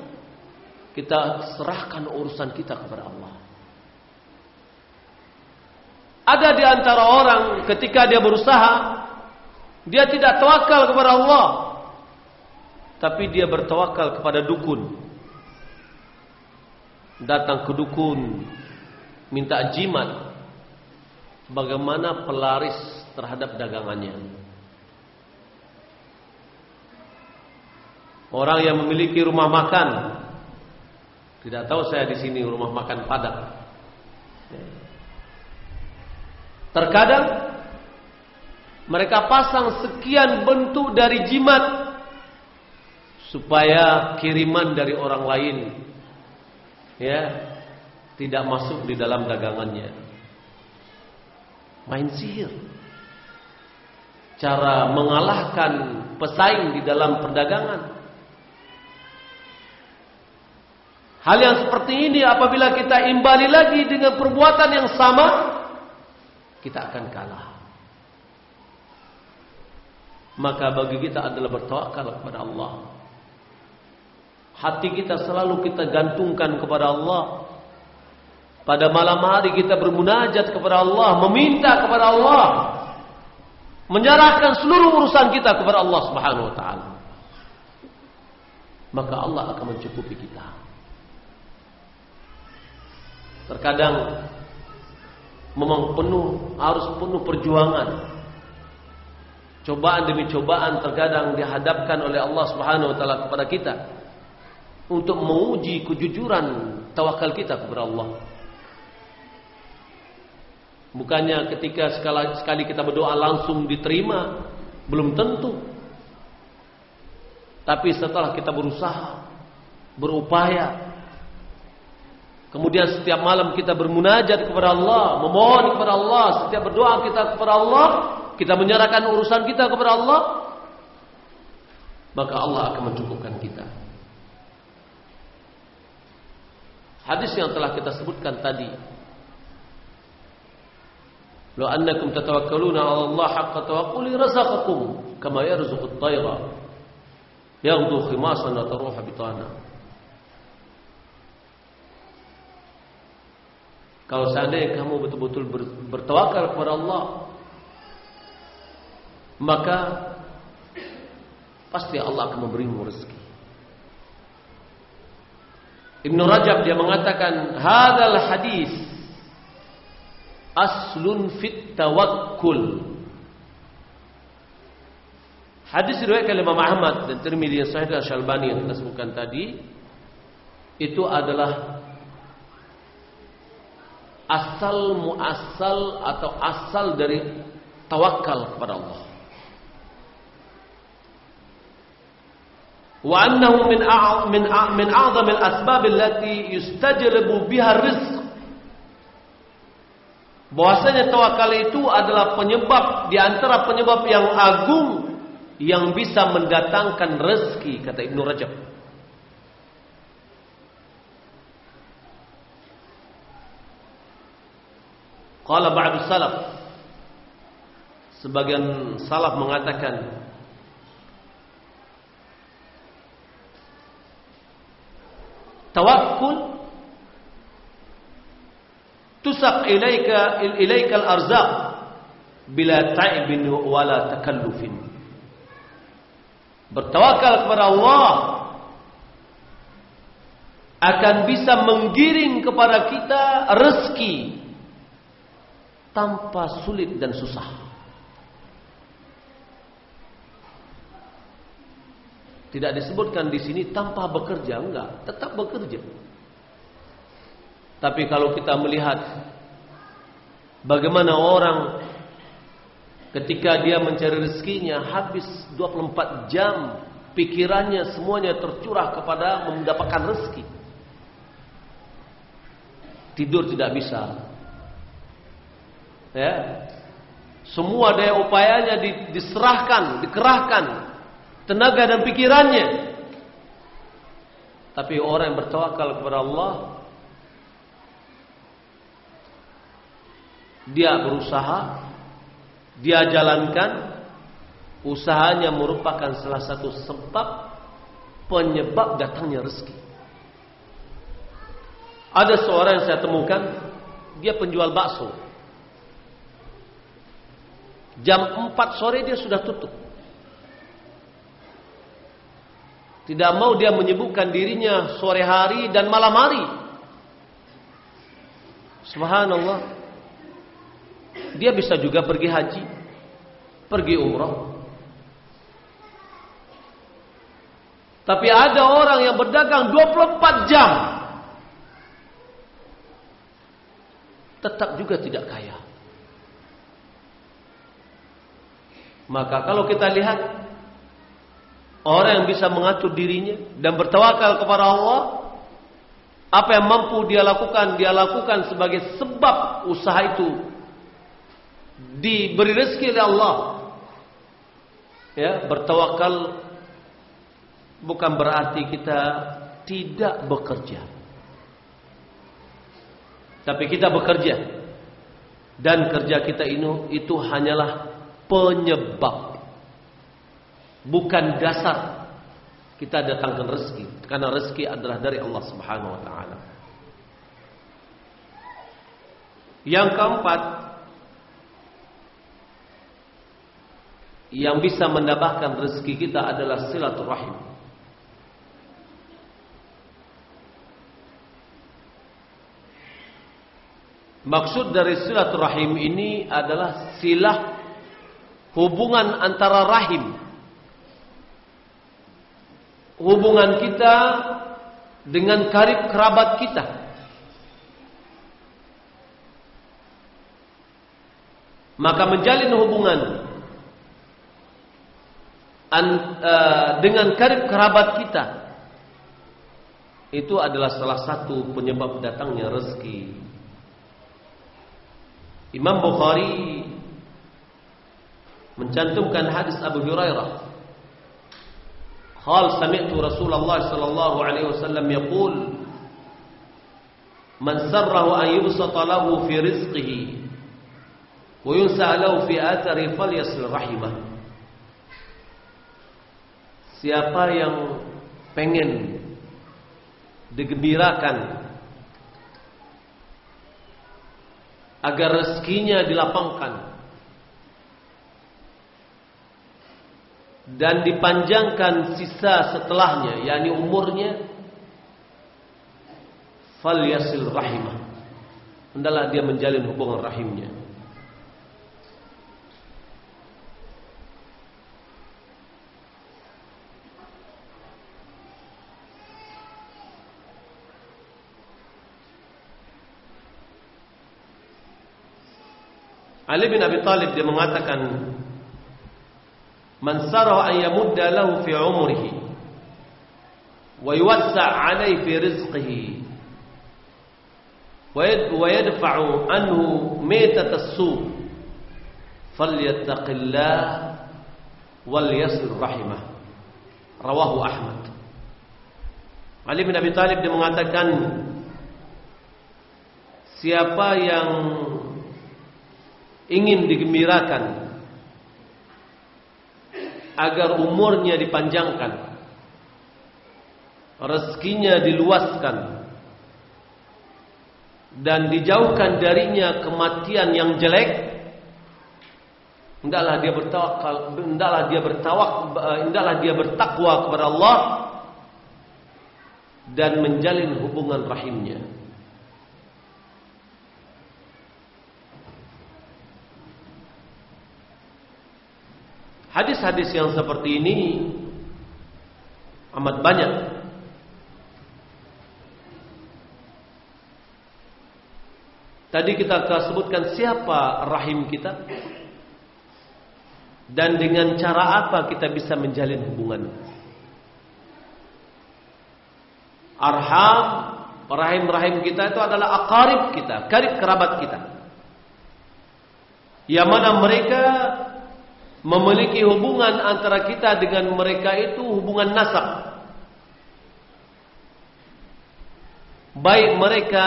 Kita serahkan urusan kita kepada Allah. Ada di antara orang ketika dia berusaha, dia tidak tawakal kepada Allah. Tapi dia bertawakal kepada dukun. Datang ke dukun, minta jimat. Bagaimana pelaris terhadap dagangannya. Orang yang memiliki rumah makan tidak tahu saya di sini rumah makan Padang. Terkadang mereka pasang sekian bentuk dari jimat supaya kiriman dari orang lain ya tidak masuk di dalam dagangannya. Main sihir. Cara mengalahkan pesaing di dalam perdagangan. Hal yang seperti ini apabila kita imbali lagi dengan perbuatan yang sama, kita akan kalah. Maka bagi kita adalah bertawakal kepada Allah. Hati kita selalu kita gantungkan kepada Allah. Pada malam hari kita bermunajat kepada Allah, meminta kepada Allah, menyerahkan seluruh urusan kita kepada Allah Subhanahu wa taala. Maka Allah akan mencukupi kita. Terkadang memang penuh harus penuh perjuangan. Cobaan demi cobaan terkadang dihadapkan oleh Allah Subhanahu wa taala kepada kita untuk menguji kejujuran tawakal kita kepada Allah. Bukannya ketika sekali, sekali kita berdoa langsung diterima, belum tentu. Tapi setelah kita berusaha, berupaya, Kemudian setiap malam kita bermunajat kepada Allah, memohon kepada Allah, setiap berdoa kita kepada Allah, kita menyerahkan urusan kita kepada Allah, maka Allah akan mencukupkan kita. Hadis yang telah kita sebutkan tadi. Lo annakum tatawakkaluna 'ala Allah haqqa tawakkuli razaqakum kama yarzuqut tayra yaghdu khimasan wa taruha bitana. Kalau seandainya kamu betul-betul bertawakal kepada Allah, maka pasti Allah akan memberimu rezeki. Ibn Rajab dia mengatakan, "Hadzal hadis aslun fit tawakkul." Hadis riwayat Imam Ahmad dan Tirmidzi yang sahih dan Syalbani yang kita sebutkan tadi itu adalah asal muasal atau asal dari tawakal kepada Allah. Wa annahu min min min a'zam al-asbab allati yustajlabu biha rizq. Bahwasanya tawakal itu adalah penyebab di antara penyebab yang agung yang bisa mendatangkan rezeki kata Ibnu Rajab. Qala ba'du salaf Sebagian salaf mengatakan Tawakkul Tusak ilaika ilaikal arzaq bila ta'ibin wala takallufin. Bertawakal kepada Allah akan bisa menggiring kepada kita rezeki tanpa sulit dan susah. Tidak disebutkan di sini tanpa bekerja, enggak, tetap bekerja. Tapi kalau kita melihat bagaimana orang ketika dia mencari rezekinya habis 24 jam pikirannya semuanya tercurah kepada mendapatkan rezeki. tidur tidak bisa. Ya. Semua daya upayanya diserahkan, dikerahkan tenaga dan pikirannya. Tapi orang yang bertawakal kepada Allah dia berusaha, dia jalankan usahanya merupakan salah satu sebab penyebab datangnya rezeki. Ada seorang yang saya temukan, dia penjual bakso. Jam 4 sore dia sudah tutup. Tidak mau dia menyebutkan dirinya sore hari dan malam hari. Subhanallah. Dia bisa juga pergi haji, pergi umrah. Tapi ada orang yang berdagang 24 jam. Tetap juga tidak kaya. Maka kalau kita lihat orang yang bisa mengatur dirinya dan bertawakal kepada Allah, apa yang mampu dia lakukan, dia lakukan sebagai sebab usaha itu diberi rezeki oleh Allah. Ya, bertawakal bukan berarti kita tidak bekerja. Tapi kita bekerja. Dan kerja kita ini itu hanyalah penyebab. Bukan dasar kita datangkan rezeki. Karena rezeki adalah dari Allah Subhanahu wa taala. Yang keempat, yang bisa menambahkan rezeki kita adalah silaturahim. Maksud dari silaturahim ini adalah silah hubungan antara rahim. Hubungan kita dengan karib kerabat kita. Maka menjalin hubungan uh, dengan karib kerabat kita itu adalah salah satu penyebab datangnya rezeki. Imam Bukhari mencantumkan hadis Abu Hurairah. Qal sami'tu Rasulullah sallallahu alaihi wasallam yaqul Man sarrahu an yubsata lahu fi rizqihi wa yunsa lahu fi athari falyasil rahimah. Siapa yang pengen digembirakan agar rezekinya dilapangkan dan dipanjangkan sisa setelahnya yakni umurnya fal yasil rahimah. Hendaklah dia menjalin hubungan rahimnya. Ali bin Abi Talib dia mengatakan Man sarah an yamudda lahu fi umrihi wa yuwassa' alayhi fi rizqihi wa yadfa'u anhu mitat as-su falyattaqillah wal yasil rahimah. Rawahu Ahmad. Ali bin Abi siapa yang ingin digembirakan agar umurnya dipanjangkan. Rezekinya diluaskan. Dan dijauhkan darinya kematian yang jelek. Hendaklah dia bertawakal hendaklah dia bertawak hendaklah dia bertakwa kepada Allah. Dan menjalin hubungan rahimnya Hadis-hadis yang seperti ini amat banyak. Tadi kita sebutkan siapa rahim kita dan dengan cara apa kita bisa menjalin hubungan. Arham Rahim-rahim kita itu adalah akarib kita, karib kerabat kita. Yang mana mereka memiliki hubungan antara kita dengan mereka itu hubungan nasab. Baik mereka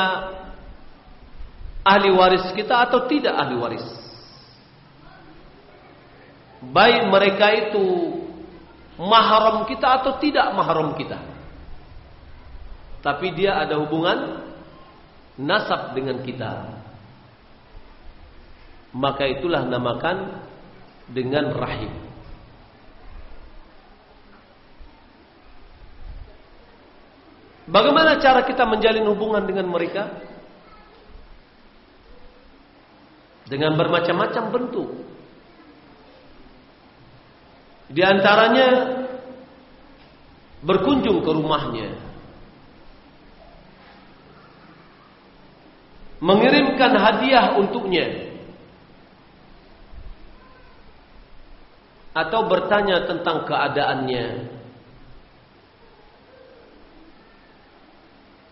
ahli waris kita atau tidak ahli waris. Baik mereka itu mahram kita atau tidak mahram kita. Tapi dia ada hubungan nasab dengan kita. Maka itulah namakan dengan rahim. Bagaimana cara kita menjalin hubungan dengan mereka? Dengan bermacam-macam bentuk. Di antaranya berkunjung ke rumahnya. Mengirimkan hadiah untuknya. Atau bertanya tentang keadaannya.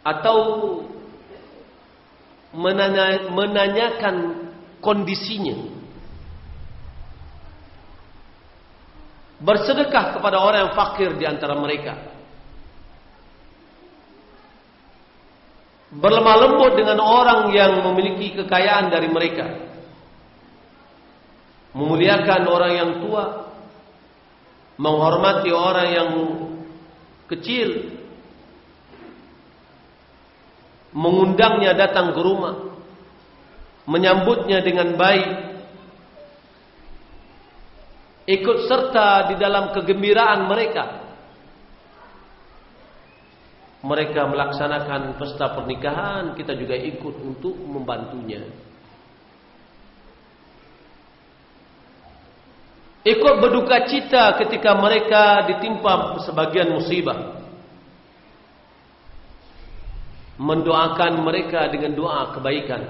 Atau menanya, menanyakan kondisinya. Bersedekah kepada orang yang fakir di antara mereka. Berlemah lembut dengan orang yang memiliki kekayaan dari mereka. Memuliakan orang yang tua menghormati orang yang kecil, mengundangnya datang ke rumah, menyambutnya dengan baik, ikut serta di dalam kegembiraan mereka. Mereka melaksanakan pesta pernikahan, kita juga ikut untuk membantunya. Ikut berduka cita ketika mereka ditimpa sebagian musibah. Mendoakan mereka dengan doa kebaikan.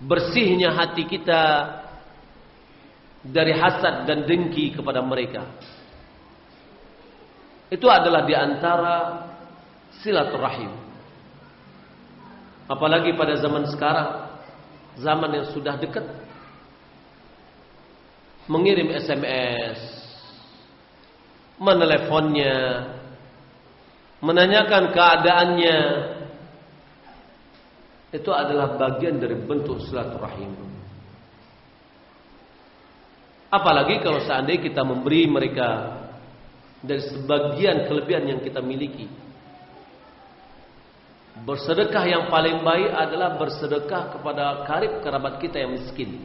Bersihnya hati kita dari hasad dan dengki kepada mereka. Itu adalah di antara silaturahim. Apalagi pada zaman sekarang zaman yang sudah dekat. Mengirim SMS meneleponnya. Menanyakan keadaannya. Itu adalah bagian dari bentuk silaturahim. Apalagi kalau seandainya kita memberi mereka dari sebagian kelebihan yang kita miliki Bersedekah yang paling baik adalah bersedekah kepada karib kerabat kita yang miskin.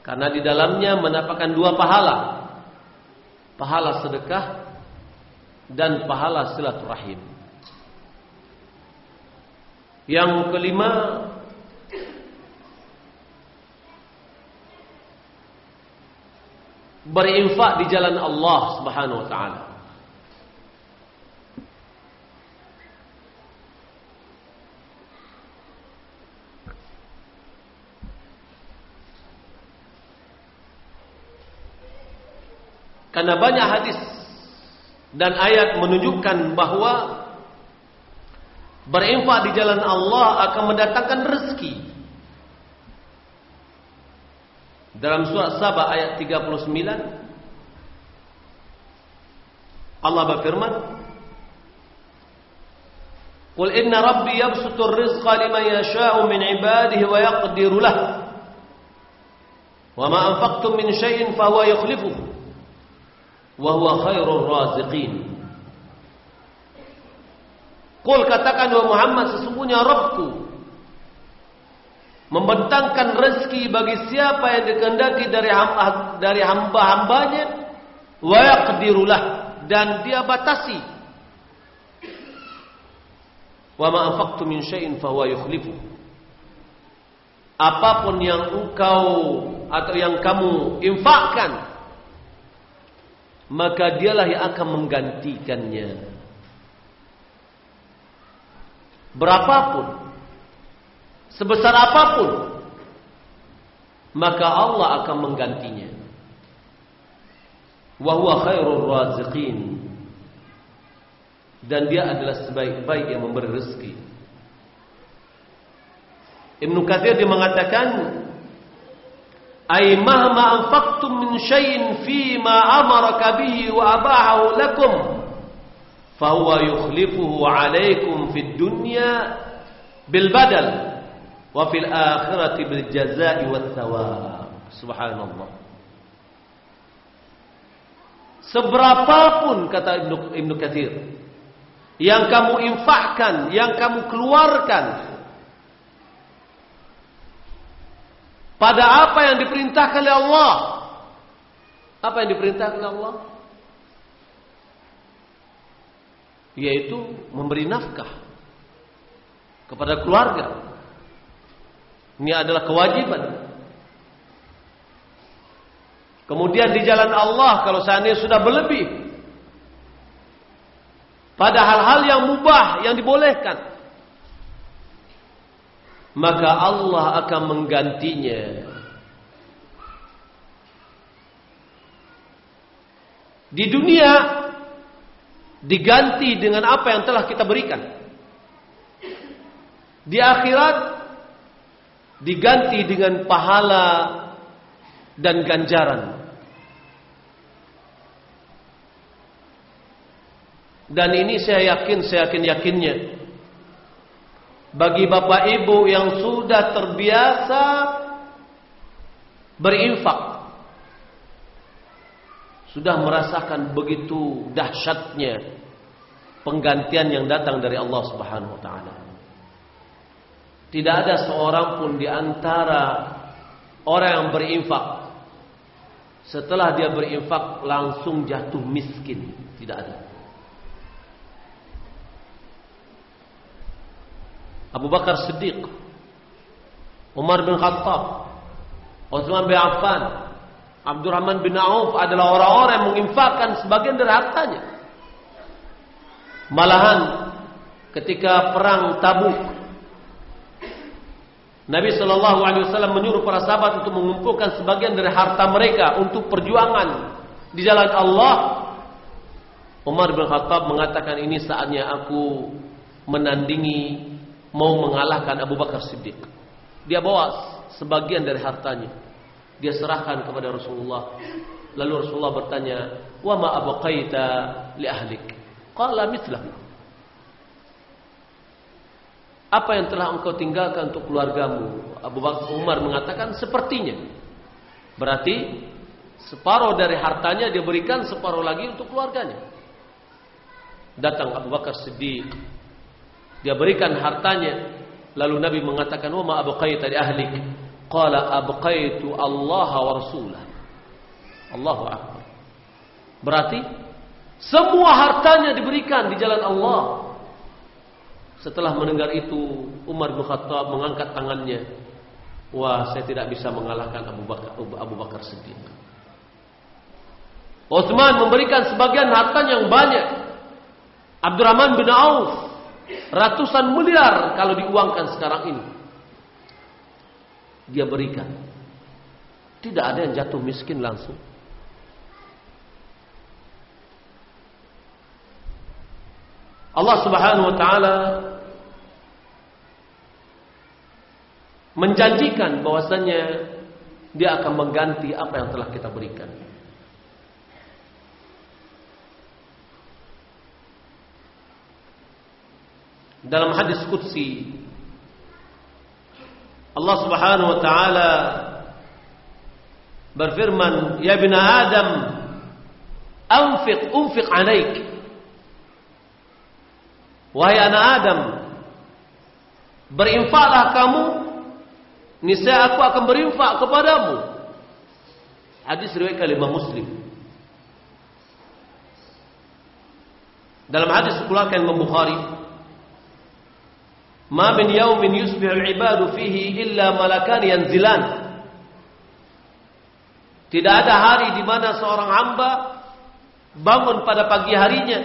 Karena di dalamnya mendapatkan dua pahala. Pahala sedekah dan pahala silaturahim. Yang kelima berinfak di jalan Allah Subhanahu wa taala. Karena banyak hadis dan ayat menunjukkan bahwa berinfak di jalan Allah akan mendatangkan rezeki. Dalam surat Sabah ayat 39 Allah berfirman Qul inna rabbi yabsutur rizqa liman yasha'u min ibadihi wa yaqdiru lah wa ma anfaqtum min shay'in fa huwa yukhlifuhu wa huwa khairur raziqin. Qul katakan wa Muhammad sesungguhnya Rabbku membentangkan rezeki bagi siapa yang dikehendaki dari hamba, dari hamba-hambanya wa yaqdirulah dan dia batasi wa ma min syai'in fa huwa yukhlifu apa pun yang engkau atau yang kamu infakkan maka dialah yang akan menggantikannya. Berapapun, sebesar apapun, maka Allah akan menggantinya. wa huwa khairur raziqin dan dia adalah sebaik-baik yang memberi rezeki Ibnu Katsir dia mengatakan ay mahma anfaqtum min syai'in fi ma amaraka bihi wa abahahu lakum fahuwa yukhlifuhu alaikum fid dunya bil badal wa fil akhirati bil jazaa'i Seberapapun kata Ibnu Ibnu Katsir yang kamu infakkan, yang kamu keluarkan pada apa yang diperintahkan oleh Allah. Apa yang diperintahkan oleh Allah? Yaitu memberi nafkah kepada keluarga. Ini adalah kewajiban. Kemudian di jalan Allah kalau seandainya sudah berlebih pada hal-hal yang mubah yang dibolehkan maka Allah akan menggantinya. Di dunia diganti dengan apa yang telah kita berikan. Di akhirat diganti dengan pahala dan ganjaran. Dan ini saya yakin, saya yakin-yakinnya. Bagi bapak ibu yang sudah terbiasa berinfak. Sudah merasakan begitu dahsyatnya penggantian yang datang dari Allah Subhanahu wa taala. Tidak ada seorang pun di antara orang yang berinfak setelah dia berinfak langsung jatuh miskin, tidak ada. Abu Bakar Siddiq, Umar bin Khattab, Utsman bin Affan, Abdurrahman bin Auf adalah orang-orang yang menginfakkan sebagian dari hartanya. Malahan ketika perang Tabuk Nabi Shallallahu Alaihi Wasallam menyuruh para sahabat untuk mengumpulkan sebagian dari harta mereka untuk perjuangan di jalan Allah. Umar bin Khattab mengatakan ini saatnya aku menandingi mau mengalahkan Abu Bakar Siddiq. Dia bawa sebagian dari hartanya. Dia serahkan kepada Rasulullah. Lalu Rasulullah bertanya, "Wa ma abqaita li ahlik?" Qala mithlahu. Apa yang telah engkau tinggalkan untuk keluargamu? Abu Bakar Umar mengatakan sepertinya. Berarti separuh dari hartanya dia berikan, separuh lagi untuk keluarganya. Datang Abu Bakar Siddiq dia berikan hartanya. Lalu Nabi mengatakan, "Wa ma abqaita li ahlik?" Qala abqaitu Allah wa rasulah. Allahu akbar. Berarti semua hartanya diberikan di jalan Allah. Setelah mendengar itu, Umar bin Khattab mengangkat tangannya. Wah, saya tidak bisa mengalahkan Abu Bakar, Abu Bakar Siddiq. Utsman memberikan sebagian hartanya yang banyak. Abdurrahman bin Auf Ratusan miliar kalau diuangkan sekarang ini. Dia berikan. Tidak ada yang jatuh miskin langsung. Allah Subhanahu wa taala menjanjikan bahwasanya dia akan mengganti apa yang telah kita berikan. Dalam hadis qudsi Allah Subhanahu wa taala berfirman ya bin Adam anfiq unfiq alaik. Wahai anak Adam berinfaklah kamu niscaya aku akan berinfak kepadamu. Hadis riwayat kalimah Muslim. Dalam hadis dikeluarkan Imam Bukhari Ma min yaumin al-ibadu fihi illa malakan yanzilan. Tidak ada hari di mana seorang hamba bangun pada pagi harinya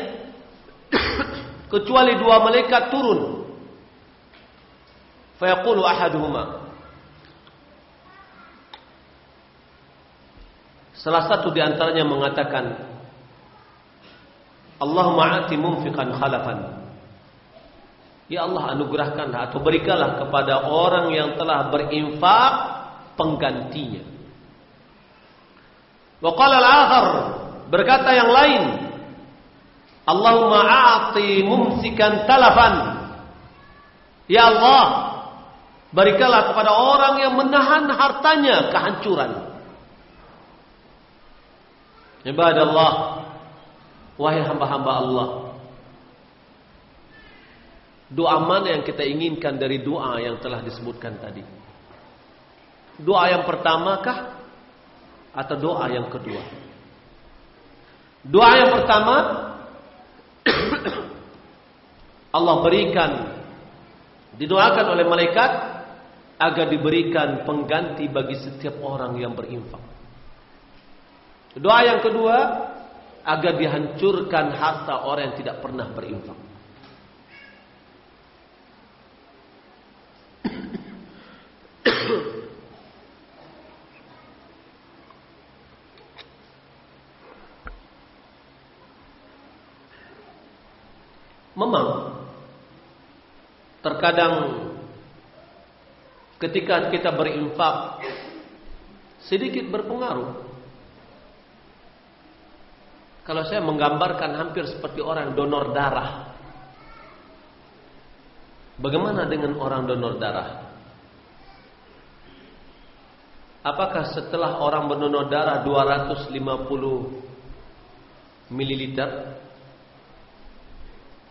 kecuali dua malaikat turun. Fayaqulu ahaduhuma Salah satu di antaranya mengatakan Allahumma ati mumfiqan khalafan. Ya Allah anugerahkanlah atau berikanlah kepada orang yang telah berinfak penggantinya. Wa qala al-akhar berkata yang lain Allahumma a'ti mumsikan talafan. Ya Allah berikanlah kepada orang yang menahan hartanya kehancuran. Ibadallah wahai hamba-hamba Allah Doa mana yang kita inginkan dari doa yang telah disebutkan tadi? Doa yang pertama kah? Atau doa yang kedua? Doa yang pertama Allah berikan didoakan oleh malaikat agar diberikan pengganti bagi setiap orang yang berinfak. Doa yang kedua agar dihancurkan harta orang yang tidak pernah berinfak. Memang terkadang ketika kita berinfak sedikit berpengaruh. Kalau saya menggambarkan hampir seperti orang donor darah. Bagaimana dengan orang donor darah? Apakah setelah orang berdonor darah 250 mililiter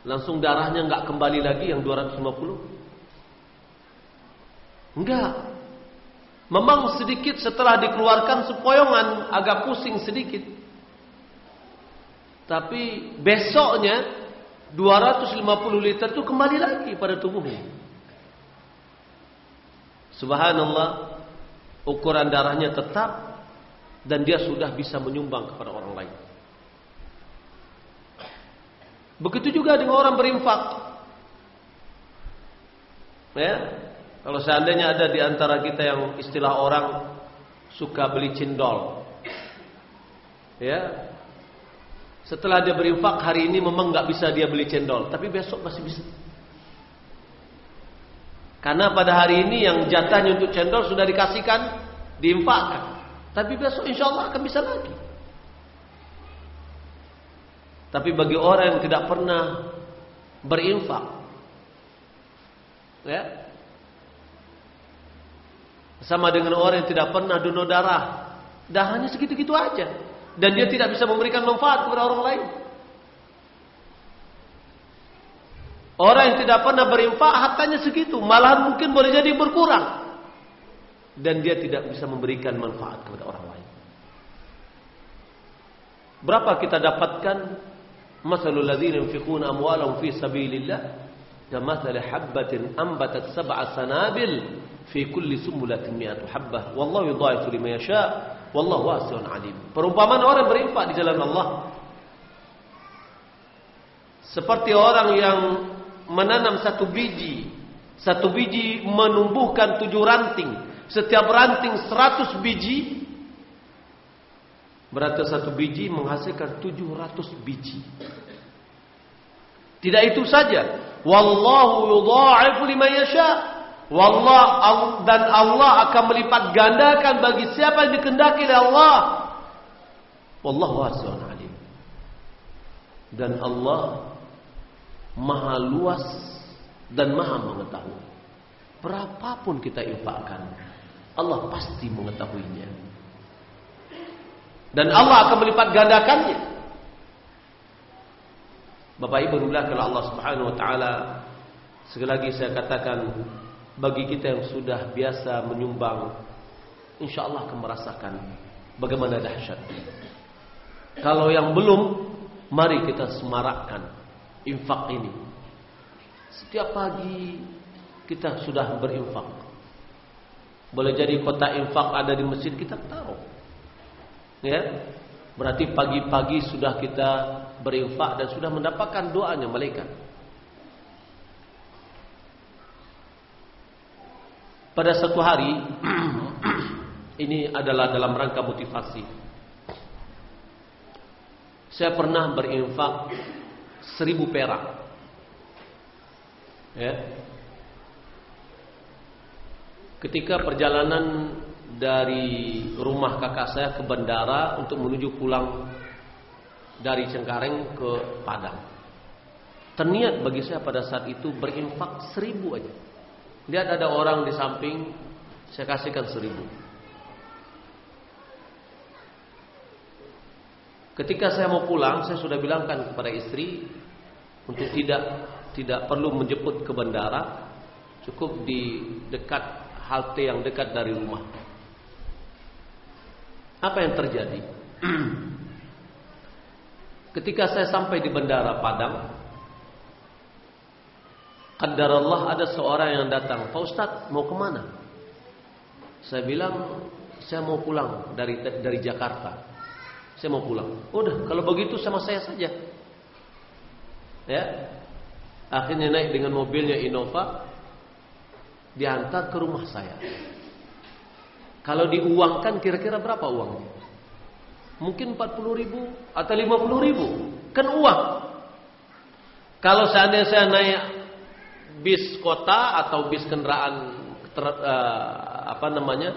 Langsung darahnya nggak kembali lagi yang 250? Enggak. Memang sedikit setelah dikeluarkan sepoyongan agak pusing sedikit. Tapi besoknya 250 liter itu kembali lagi pada tubuhnya. Subhanallah, ukuran darahnya tetap dan dia sudah bisa menyumbang kepada orang lain. Begitu juga dengan orang berinfak. Ya, kalau seandainya ada di antara kita yang istilah orang suka beli cendol, ya, setelah dia berinfak hari ini memang nggak bisa dia beli cendol, tapi besok masih bisa. Karena pada hari ini yang jatahnya untuk cendol sudah dikasihkan, diinfakkan. Tapi besok insya Allah akan bisa lagi. Tapi bagi orang yang tidak pernah berinfak, ya, sama dengan orang yang tidak pernah donor darah, darahnya segitu-gitu aja, dan dia tidak bisa memberikan manfaat kepada orang lain. Orang yang tidak pernah berinfak hartanya segitu, malahan mungkin boleh jadi berkurang. Dan dia tidak bisa memberikan manfaat kepada orang lain. Berapa kita dapatkan masalul ladzina yunfiquna amwalahum fi sabilillah ka masal habatin anbatat sab'a sanabil fi kulli sumulatin mi'atu habbah wallahu yudha'ifu liman yasha wallahu wasi'un alim. Perumpamaan orang berinfak di jalan Allah seperti orang yang menanam satu biji satu biji menumbuhkan tujuh ranting setiap ranting seratus biji Berarti satu biji menghasilkan 700 biji. Tidak itu saja. Wallahu yudha'ifu liman yasha. Wallah dan Allah akan melipat gandakan bagi siapa yang dikendaki oleh Allah. Wallahu. Dan Allah maha luas dan maha mengetahui. Berapapun kita infakkan, Allah pasti mengetahuinya. Dan Allah akan melipat gandakannya. Bapak Ibu kalau Allah Subhanahu wa taala sekali lagi saya katakan bagi kita yang sudah biasa menyumbang insya Allah akan merasakan bagaimana dahsyat. Kalau yang belum mari kita semarakkan infak ini. Setiap pagi kita sudah berinfak. Boleh jadi kota infak ada di masjid kita taruh. Ya. Berarti pagi-pagi sudah kita berinfak dan sudah mendapatkan doanya malaikat. Pada satu hari ini adalah dalam rangka motivasi. Saya pernah berinfak seribu perak. Ya. Ketika perjalanan dari rumah kakak saya ke bandara untuk menuju pulang dari Cengkareng ke Padang. Terniat bagi saya pada saat itu berinfak seribu aja. Lihat ada orang di samping, saya kasihkan seribu. Ketika saya mau pulang, saya sudah bilangkan kepada istri untuk tidak tidak perlu menjemput ke bandara, cukup di dekat halte yang dekat dari rumah. Apa yang terjadi? Ketika saya sampai di bandara Padang, Allah ada seorang yang datang, Pak Ustadz mau ke mana? Saya bilang, saya mau pulang dari dari Jakarta. Saya mau pulang. Udah, kalau begitu sama saya saja. Ya. Akhirnya naik dengan mobilnya Innova diantar ke rumah saya. Kalau diuangkan kira-kira berapa uangnya? Mungkin 40 ribu atau 50 ribu. Kan uang. Kalau seandainya saya naik bis kota atau bis kendaraan ter, uh, apa namanya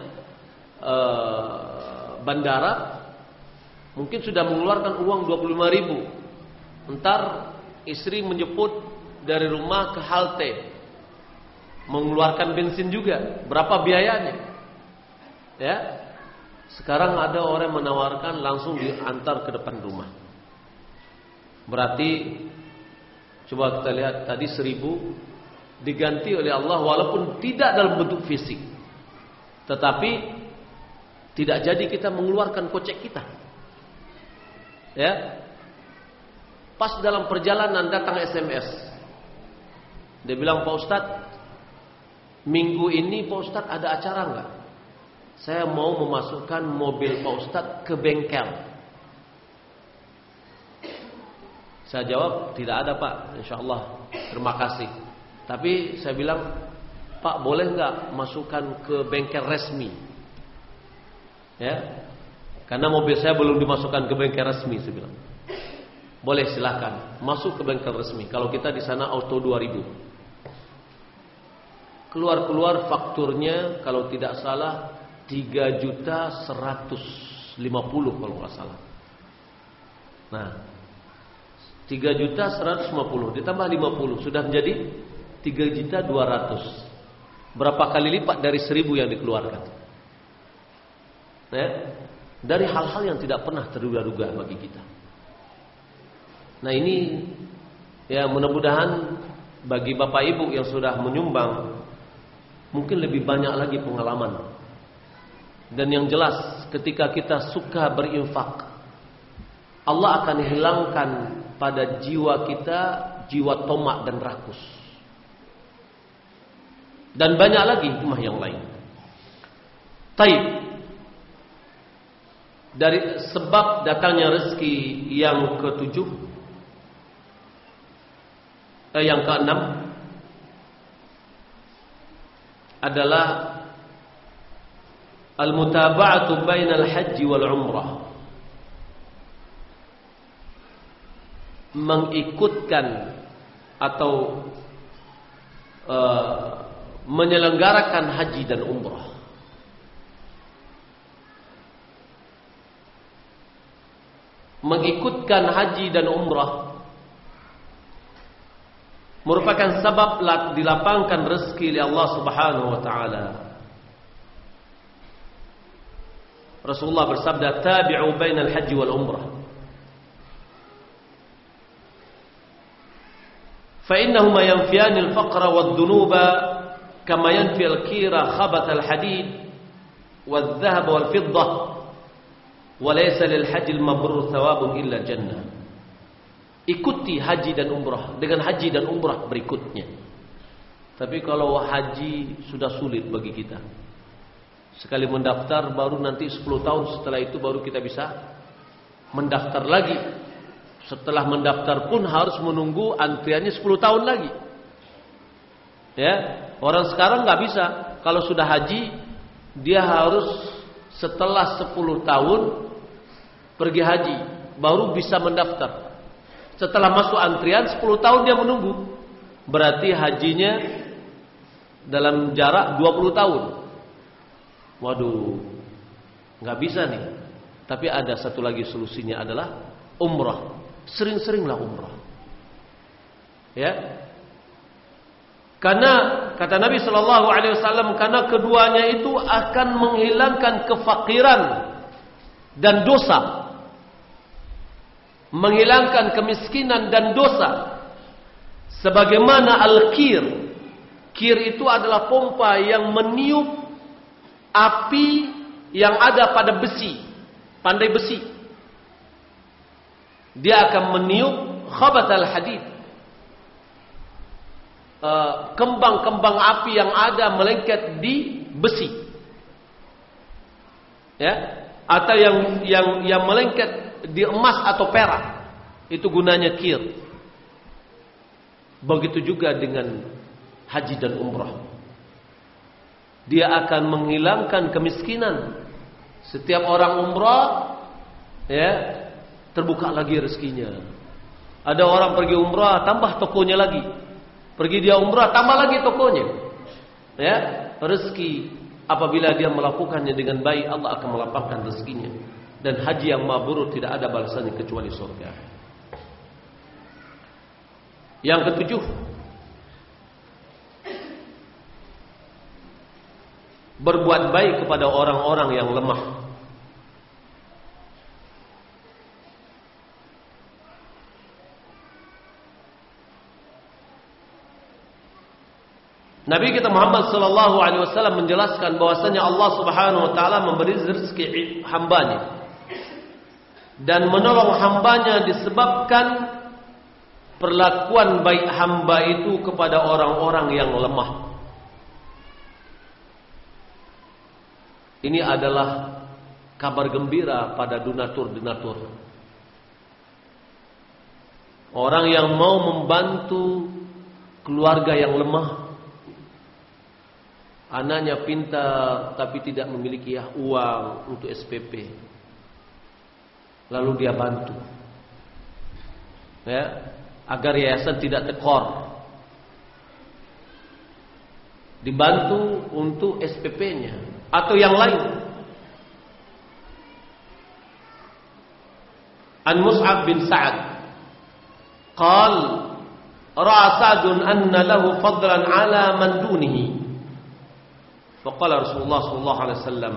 uh, bandara Mungkin sudah mengeluarkan uang 25 ribu. Entar istri menjemput dari rumah ke halte. Mengeluarkan bensin juga. Berapa biayanya? Ya. Sekarang ada orang menawarkan langsung diantar ke depan rumah. Berarti coba kita lihat tadi seribu diganti oleh Allah walaupun tidak dalam bentuk fisik. Tetapi tidak jadi kita mengeluarkan kocek kita. Ya. Pas dalam perjalanan datang SMS. Dia bilang, "Pak Ustad, minggu ini Pak Ustad ada acara enggak? Saya mau memasukkan mobil Pak Ustad ke bengkel." Saya jawab, "Tidak ada, Pak. Insya Allah. Terima kasih." Tapi saya bilang, "Pak, boleh enggak masukkan ke bengkel resmi?" Ya, karena mobil saya belum dimasukkan ke bengkel resmi saya bilang. Boleh silahkan masuk ke bengkel resmi. Kalau kita di sana auto 2000. Keluar-keluar fakturnya kalau tidak salah 3 juta 150 kalau nggak salah. Nah, 3 juta 150 ditambah 50 sudah menjadi 3 juta 200. Berapa kali lipat dari 1000 yang dikeluarkan? Ya, dari hal-hal yang tidak pernah terduga-duga bagi kita. Nah ini ya mudah-mudahan bagi bapak ibu yang sudah menyumbang mungkin lebih banyak lagi pengalaman. Dan yang jelas ketika kita suka berinfak Allah akan hilangkan pada jiwa kita jiwa tomak dan rakus. Dan banyak lagi hikmah yang lain. Taib dari sebab datangnya rezeki yang ketujuh eh, yang keenam adalah al-mutaba'atu bainal haji wal umrah. Mengikutkan atau uh, menyelenggarakan haji dan umrah mengikutkan haji dan umrah merupakan sebab dilapangkan rezeki oleh Allah Subhanahu wa taala. Rasulullah bersabda, "Tabi'u bainal haji wal umrah." فإنهما ينفيان الفقر والذنوب كما ينفي الكير خبث الحديد والذهب والفضة Walaysa lil mabrur thawabun illa jannah. Ikuti haji dan umrah dengan haji dan umrah berikutnya. Tapi kalau haji sudah sulit bagi kita. Sekali mendaftar baru nanti 10 tahun setelah itu baru kita bisa mendaftar lagi. Setelah mendaftar pun harus menunggu antriannya 10 tahun lagi. Ya, orang sekarang nggak bisa. Kalau sudah haji, dia harus setelah 10 tahun pergi haji baru bisa mendaftar. Setelah masuk antrian 10 tahun dia menunggu. Berarti hajinya dalam jarak 20 tahun. Waduh, nggak bisa nih. Tapi ada satu lagi solusinya adalah umrah. Sering-seringlah umrah. Ya. Karena kata Nabi Shallallahu Alaihi Wasallam, karena keduanya itu akan menghilangkan kefakiran dan dosa, menghilangkan kemiskinan dan dosa. Sebagaimana al-kir, kir itu adalah pompa yang meniup api yang ada pada besi, pandai besi. Dia akan meniup khabat al-hadid. Eh, kembang-kembang api yang ada melengket di besi. Ya, atau yang yang yang melengket di emas atau perak. Itu gunanya kir. Begitu juga dengan haji dan umrah. Dia akan menghilangkan kemiskinan. Setiap orang umrah ya terbuka lagi rezekinya. Ada orang pergi umrah tambah tokonya lagi. Pergi dia umrah tambah lagi tokonya. Ya, rezeki apabila dia melakukannya dengan baik Allah akan melapangkan rezekinya. Dan haji yang mabrur tidak ada balasannya kecuali surga. Yang ketujuh, berbuat baik kepada orang-orang yang lemah. Nabi kita Muhammad sallallahu alaihi wasallam menjelaskan bahwasanya Allah Subhanahu wa taala memberi rezeki hambanya dan menolong hambanya disebabkan perlakuan baik hamba itu kepada orang-orang yang lemah. Ini adalah kabar gembira pada donatur-donatur. Orang yang mau membantu keluarga yang lemah. Anaknya pintar tapi tidak memiliki uang untuk SPP. Lalu dia bantu. Ya, agar yayasan tidak tekor. Dibantu untuk SPP-nya atau yang lain. An Mus'ab bin Sa'ad qal ra'a Sa'dun anna lahu fadlan 'ala dunihi faqala Rasulullah sallallahu alaihi wasallam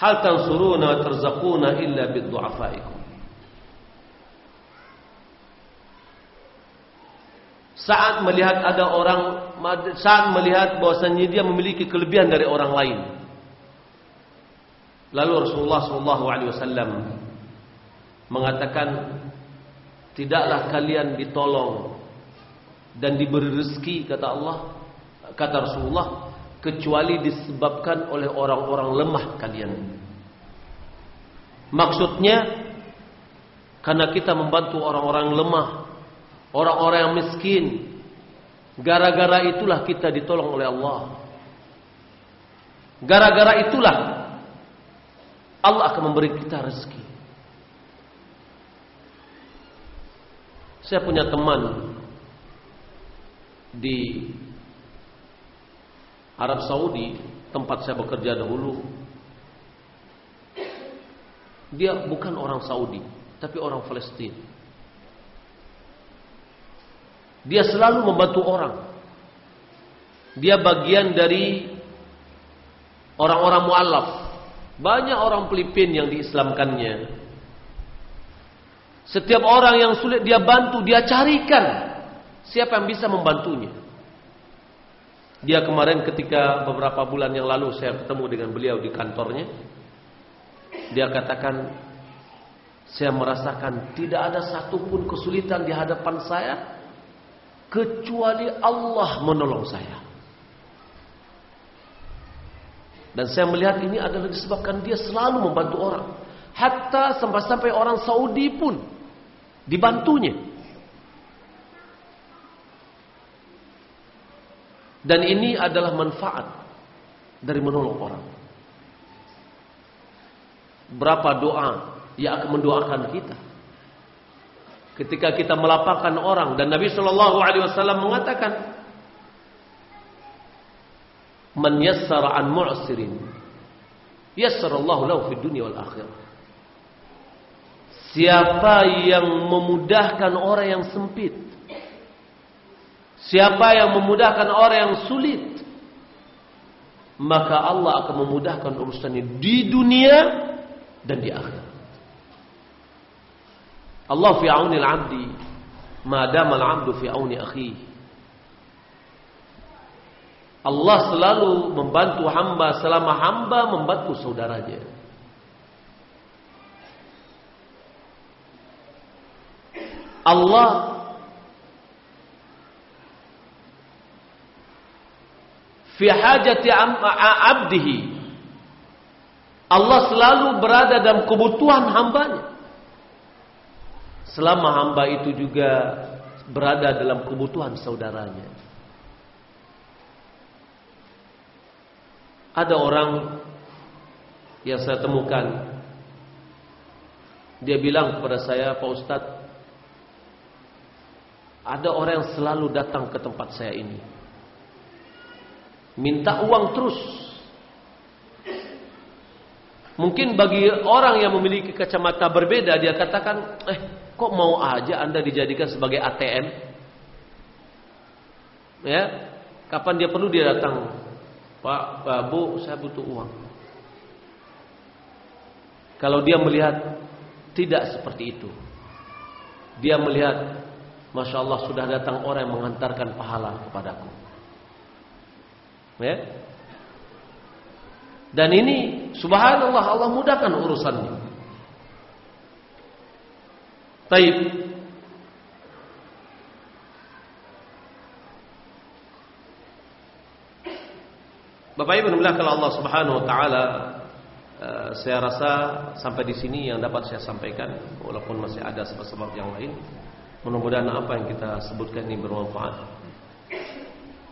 hal tansuruna wa tarzaquna illa bid-du'afaikum Saat melihat ada orang saat melihat bahwasanya dia memiliki kelebihan dari orang lain. Lalu Rasulullah wasallam mengatakan tidaklah kalian ditolong dan diberi rezeki kata Allah kata Rasulullah kecuali disebabkan oleh orang-orang lemah kalian. Maksudnya karena kita membantu orang-orang lemah Orang-orang yang miskin. Gara-gara itulah kita ditolong oleh Allah. Gara-gara itulah Allah akan memberi kita rezeki. Saya punya teman di Arab Saudi, tempat saya bekerja dahulu. Dia bukan orang Saudi, tapi orang Palestina. Dia selalu membantu orang. Dia bagian dari orang-orang mualaf. Banyak orang Filipin yang diislamkannya. Setiap orang yang sulit dia bantu, dia carikan siapa yang bisa membantunya. Dia kemarin ketika beberapa bulan yang lalu saya ketemu dengan beliau di kantornya. Dia katakan, saya merasakan tidak ada satupun kesulitan di hadapan saya kecuali Allah menolong saya. Dan saya melihat ini adalah disebabkan dia selalu membantu orang. Hatta sampai-sampai orang Saudi pun dibantunya. Dan ini adalah manfaat dari menolong orang. Berapa doa yang akan mendoakan kita. ketika kita melapangkan orang dan Nabi Shallallahu Alaihi Wasallam mengatakan man yassara an mu'sirin yassarallahu lahu fid dunya wal akhirah siapa yang memudahkan orang yang sempit siapa yang memudahkan orang yang sulit maka Allah akan memudahkan urusannya di dunia dan di akhirat Allah fi auni al-'abdi ma dama al-'abdu fi auni akhihi Allah selalu membantu hamba selama hamba membantu saudaranya. Allah fi hajati abdihi. Allah selalu berada dalam kebutuhan hambanya. Selama hamba itu juga berada dalam kebutuhan saudaranya. Ada orang yang saya temukan. Dia bilang kepada saya, Pak Ustadz, ada orang yang selalu datang ke tempat saya ini. Minta uang terus. Mungkin bagi orang yang memiliki kacamata berbeda, dia katakan, eh kok mau aja Anda dijadikan sebagai ATM? Ya, kapan dia perlu dia datang Pak, Pak Bu, saya butuh uang. Kalau dia melihat tidak seperti itu, dia melihat, masya Allah sudah datang orang yang mengantarkan pahala kepadaku. Ya. Dan ini subhanallah Allah mudahkan urusannya. Taib Bapak Ibu kalau Allah Subhanahu wa taala eh, saya rasa sampai di sini yang dapat saya sampaikan walaupun masih ada sebab-sebab yang lain. Mudah-mudahan apa yang kita sebutkan ini bermanfaat.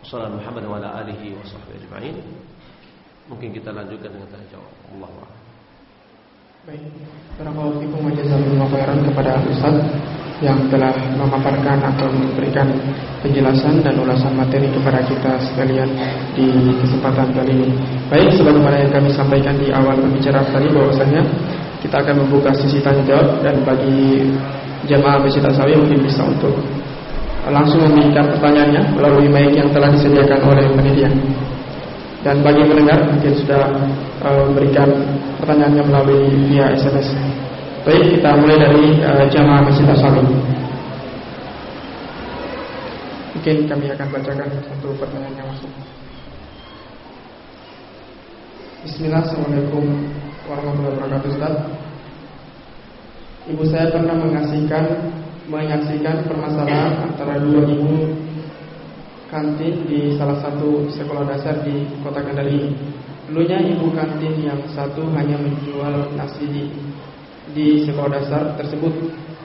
Wassalamualaikum Muhammad wa alihi wa sahbihi ajma'in. Mungkin kita lanjutkan dengan tanya jawab. Allah Baik. Barakallahu fikum wa jazakumullahu khairan kepada Ustaz yang telah memaparkan atau memberikan penjelasan dan ulasan materi kepada kita sekalian di kesempatan kali ini. Baik, sebagaimana yang kami sampaikan di awal pembicaraan tadi bahwasanya kita akan membuka sisi tanya jawab dan bagi jemaah Masjid Asawi mungkin bisa untuk langsung memberikan pertanyaannya melalui mic yang telah disediakan oleh panitia. Dan bagi pendengar mungkin sudah uh, memberikan pertanyaannya melalui via SMS. Baik, kita mulai dari uh, jamaah Masjid Asal. Mungkin kami akan bacakan satu pertanyaan yang masuk. Bismillah, Assalamualaikum warahmatullahi wabarakatuh Ustaz. Ibu saya pernah mengasihkan menyaksikan permasalahan antara dua ibu kantin di salah satu sekolah dasar di kota Kendal ini. Dulunya ibu kantin yang satu hanya menjual nasi di di sekolah dasar tersebut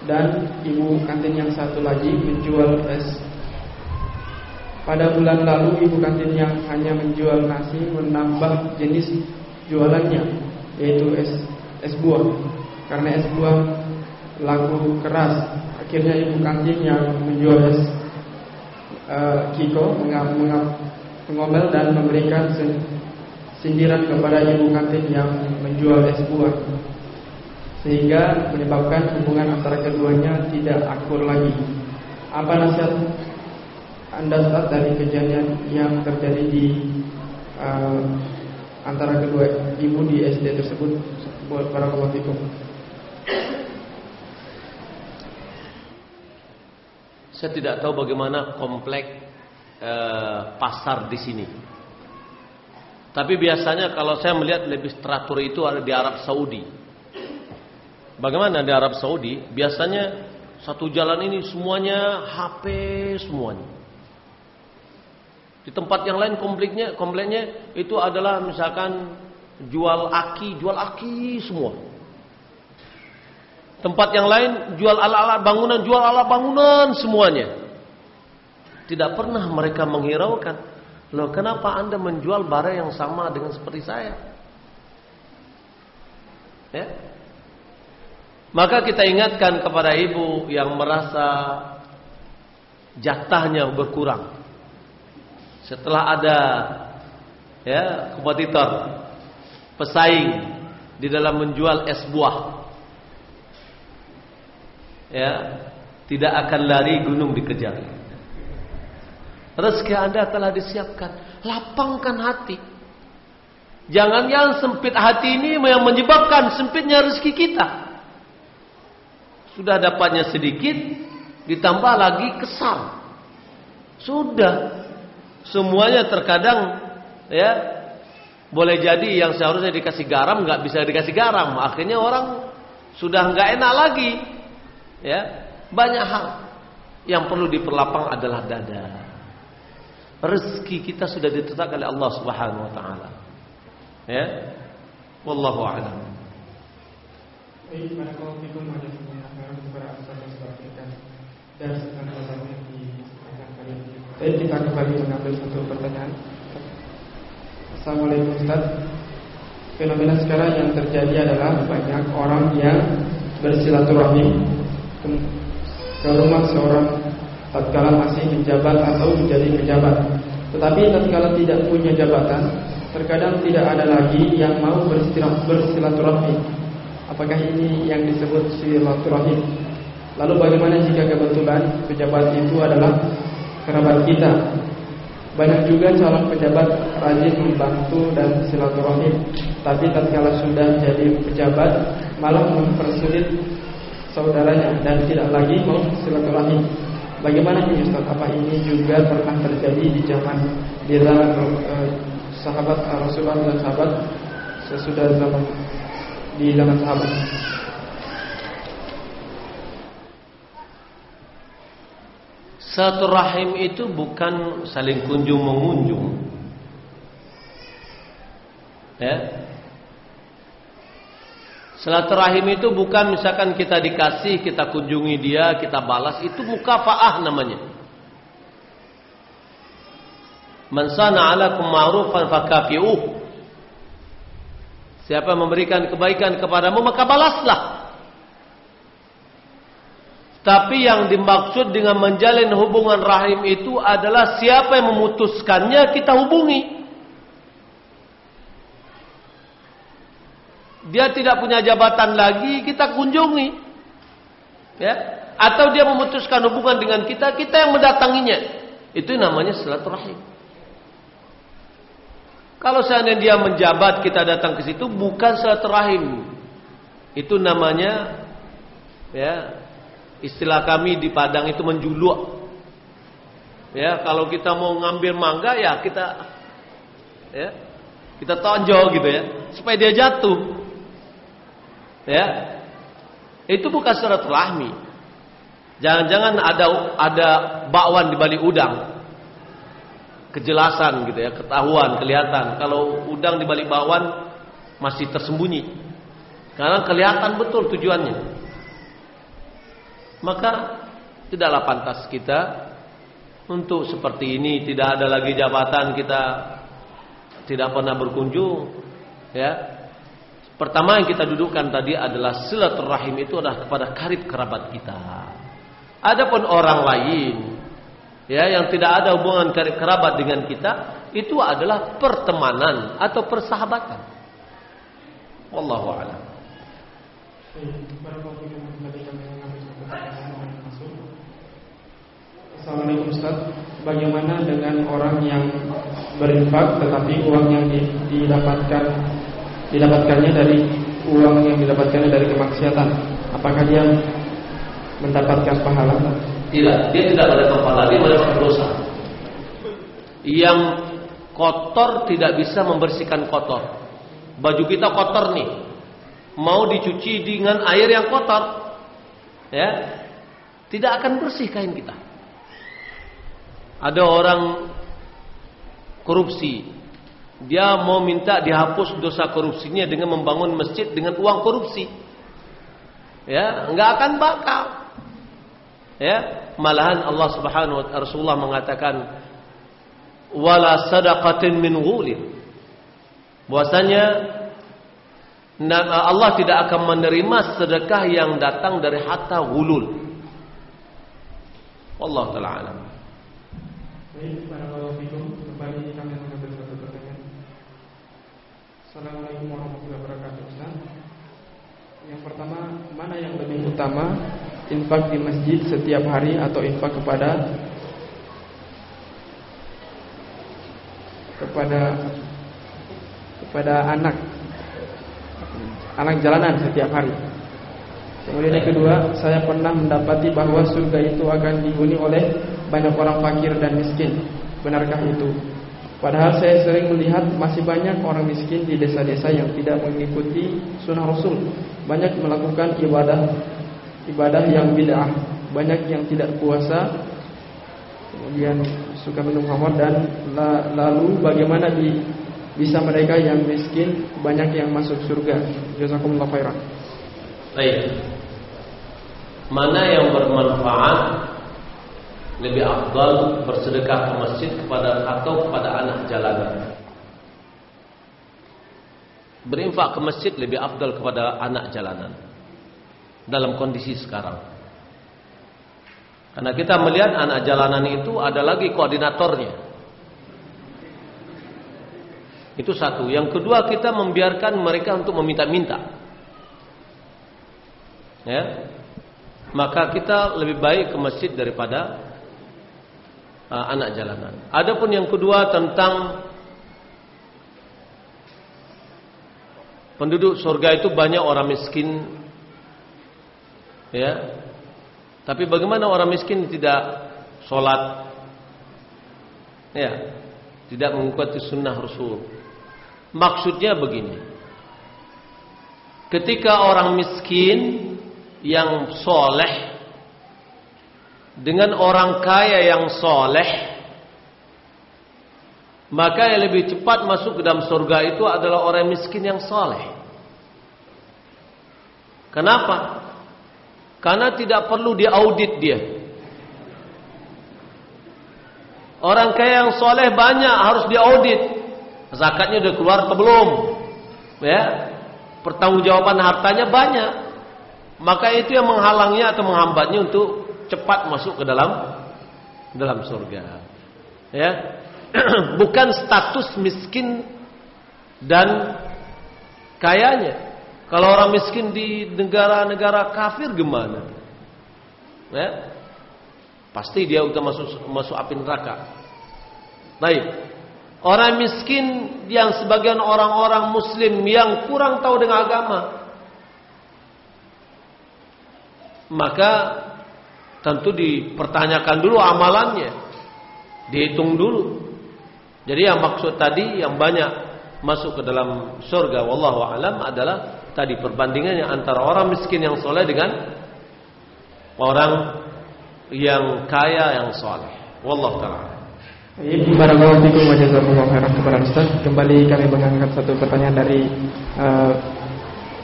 dan ibu kantin yang satu lagi menjual es. Pada bulan lalu ibu kantin yang hanya menjual nasi menambah jenis jualannya yaitu es es buah. Karena es buah laku keras, akhirnya ibu kantin yang menjual es uh, Kiko mengap, mengap, mengomel dan memberikan sindiran kepada ibu kantin yang menjual es buah sehingga menyebabkan hubungan antara keduanya tidak akur lagi. Apa nasihat Anda saat dari kejadian yang terjadi di uh, antara kedua ibu di SD tersebut para fikum? Saya tidak tahu bagaimana komplek uh, pasar di sini. Tapi biasanya kalau saya melihat lebih teratur itu ada di Arab Saudi. Bagaimana di Arab Saudi? Biasanya satu jalan ini semuanya HP semuanya. Di tempat yang lain kompleknya, kompleknya itu adalah misalkan jual aki, jual aki semua. Tempat yang lain jual ala-ala bangunan, jual ala bangunan semuanya. Tidak pernah mereka menghiraukan, loh kenapa anda menjual barang yang sama dengan seperti saya? Ya, Maka kita ingatkan kepada ibu yang merasa jatahnya berkurang. Setelah ada ya kompetitor pesaing di dalam menjual es buah. Ya, tidak akan lari gunung dikejar. Rezeki Anda telah disiapkan. Lapangkan hati. Jangan yang sempit hati ini yang menyebabkan sempitnya rezeki kita. Sudah dapatnya sedikit, ditambah lagi kesal. Sudah. Semuanya terkadang ya boleh jadi yang seharusnya dikasih garam nggak bisa dikasih garam. Akhirnya orang sudah nggak enak lagi. Ya, banyak hal yang perlu diperlapang adalah dada. Rezeki kita sudah ditetapkan oleh Allah Subhanahu wa taala. Ya. Wallahu a'lam. Baik, kita kembali mengambil satu pertanyaan. Assalamualaikum Ustaz. Fenomena sekarang yang terjadi adalah banyak orang yang bersilaturahmi ke rumah seorang tatkala masih menjabat atau menjadi pejabat. Tetapi tatkala tidak punya jabatan, terkadang tidak ada lagi yang mau bersilaturahmi. Apakah ini yang disebut silaturahim? Lalu bagaimana jika kebetulan pejabat itu adalah kerabat kita? Banyak juga calon pejabat rajin membantu dan silaturahim, tapi tatkala sudah jadi pejabat malah mempersulit saudaranya dan tidak lagi silaturahim. Bagaimana ini Ustaz? Apa ini juga pernah terjadi di zaman di eh, sahabat Rasulullah dan sahabat sesudah zaman di zaman sahabat? Satu rahim itu bukan saling kunjung mengunjung. Ya, Silaturahim itu bukan misalkan kita dikasih, kita kunjungi dia, kita balas, itu mukafaah namanya. Man sana alakum ma'rufan fakafi'uh. Siapa memberikan kebaikan kepadamu maka balaslah. Tapi yang dimaksud dengan menjalin hubungan rahim itu adalah siapa yang memutuskannya kita hubungi. Dia tidak punya jabatan lagi, kita kunjungi. Ya, atau dia memutuskan hubungan dengan kita, kita yang mendatanginya. Itu namanya silaturahim. Kalau seandainya dia menjabat, kita datang ke situ bukan silaturahim. Itu namanya ya, istilah kami di Padang itu menjuluk. Ya, kalau kita mau ngambil mangga ya kita ya, kita tonjol gitu ya, supaya dia jatuh. Ya. Itu bukan silaturahmi. Jangan-jangan ada ada bakwan di balik udang. Kejelasan gitu ya, ketahuan, kelihatan. Kalau udang di balik bakwan masih tersembunyi. Karena kelihatan betul tujuannya. Maka tidaklah pantas kita untuk seperti ini tidak ada lagi jabatan kita tidak pernah berkunjung ya Pertama yang kita dudukkan tadi adalah silaturahim itu adalah kepada karib kerabat kita. Adapun orang lain ya yang tidak ada hubungan karib kerabat dengan kita itu adalah pertemanan atau persahabatan. Wallahu a'lam. Assalamualaikum Ustaz Bagaimana dengan orang yang berinfak tetapi uang yang didapatkan didapatkannya dari uang yang didapatkannya dari kemaksiatan. Apakah dia mendapatkan pahala? Tidak, dia tidak mendapatkan pahala, dia mendapatkan dosa. Yang kotor tidak bisa membersihkan kotor. Baju kita kotor nih, mau dicuci dengan air yang kotor, ya, tidak akan bersih kain kita. Ada orang korupsi, dia mau minta dihapus dosa korupsinya dengan membangun masjid dengan uang korupsi. Ya, enggak akan bakal. Ya, malahan Allah Subhanahu wa Rasulullah mengatakan wala sadaqatin min ghulir. Bahwasanya Allah tidak akan menerima sedekah yang datang dari harta gulul. Allah taala alam. Baik. Kembali kami. Assalamualaikum warahmatullahi wabarakatuh. Ustaz. Yang pertama, mana yang lebih utama? Infak di masjid setiap hari atau infak kepada kepada kepada anak anak jalanan setiap hari. Kemudian yang kedua, saya pernah mendapati bahwa surga itu akan dihuni oleh banyak orang fakir dan miskin. Benarkah itu? Padahal saya sering melihat masih banyak orang miskin di desa-desa yang tidak mengikuti sunnah Rasul. Banyak melakukan ibadah ibadah yang bid'ah, banyak yang tidak puasa, kemudian suka minum khamar dan lalu bagaimana di bisa mereka yang miskin banyak yang masuk surga. Jazakumullah khairan. Baik. Mana yang bermanfaat lebih afdal bersedekah ke masjid kepada atau kepada anak jalanan? Berinfak ke masjid lebih afdal kepada anak jalanan dalam kondisi sekarang. Karena kita melihat anak jalanan itu ada lagi koordinatornya. Itu satu. Yang kedua kita membiarkan mereka untuk meminta-minta. Ya. Maka kita lebih baik ke masjid daripada uh, anak jalanan. Adapun yang kedua tentang penduduk surga itu banyak orang miskin. Ya. Tapi bagaimana orang miskin tidak sholat? Ya, tidak mengikuti sunnah Rasul. Maksudnya begini. Ketika orang miskin yang soleh dengan orang kaya yang soleh, maka yang lebih cepat masuk ke dalam surga itu adalah orang miskin yang soleh. Kenapa? Karena tidak perlu diaudit dia. Orang kaya yang soleh banyak harus diaudit. Zakatnya udah keluar atau belum? Ya. Pertanggungjawaban hartanya banyak. Maka itu yang menghalangnya atau menghambatnya untuk cepat masuk ke dalam dalam surga. Ya. Bukan status miskin dan kayanya. Kalau orang miskin di negara-negara kafir gimana? Ya. Pasti dia udah masuk masuk api neraka. Baik. Orang miskin yang sebagian orang-orang muslim yang kurang tahu dengan agama. Maka tentu dipertanyakan dulu amalannya. Dihitung dulu. Jadi yang maksud tadi yang banyak masuk ke dalam surga wallahu alam adalah tadi perbandingannya antara orang miskin yang soleh dengan orang yang kaya yang soleh. Wallahu taala. Kembali kami mengangkat satu pertanyaan dari uh,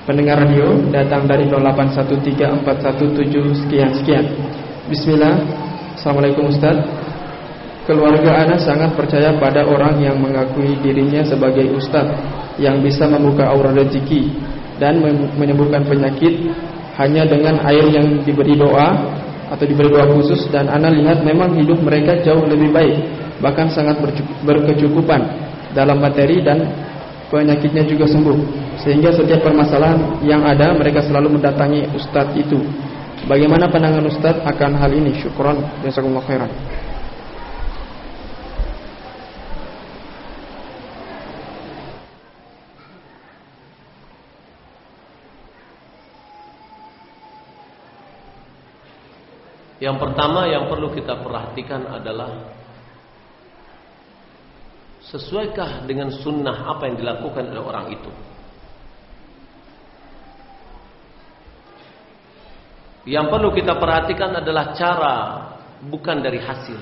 pendengar radio datang dari 08134117 sekian sekian. Bismillah. Assalamualaikum Ustaz. Keluarga Anda sangat percaya pada orang yang mengakui dirinya sebagai ustaz yang bisa membuka aura rezeki dan menyembuhkan penyakit hanya dengan air yang diberi doa atau diberi doa khusus dan Anda lihat memang hidup mereka jauh lebih baik bahkan sangat berkecukupan dalam materi dan penyakitnya juga sembuh sehingga setiap permasalahan yang ada mereka selalu mendatangi ustadz itu bagaimana pandangan ustadz akan hal ini syukron jazakumullah khairan Yang pertama yang perlu kita perhatikan adalah Sesuaikah dengan sunnah apa yang dilakukan oleh orang itu? Yang perlu kita perhatikan adalah cara, bukan dari hasil.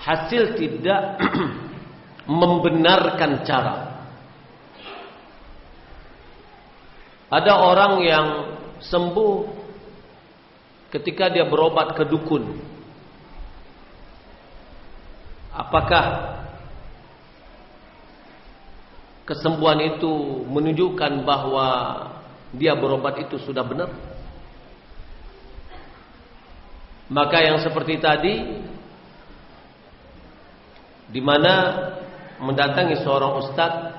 Hasil tidak membenarkan cara. Ada orang yang sembuh ketika dia berobat ke dukun. Apakah kesembuhan itu menunjukkan bahwa dia berobat itu sudah benar? Maka yang seperti tadi di mana mendatangi seorang ustadz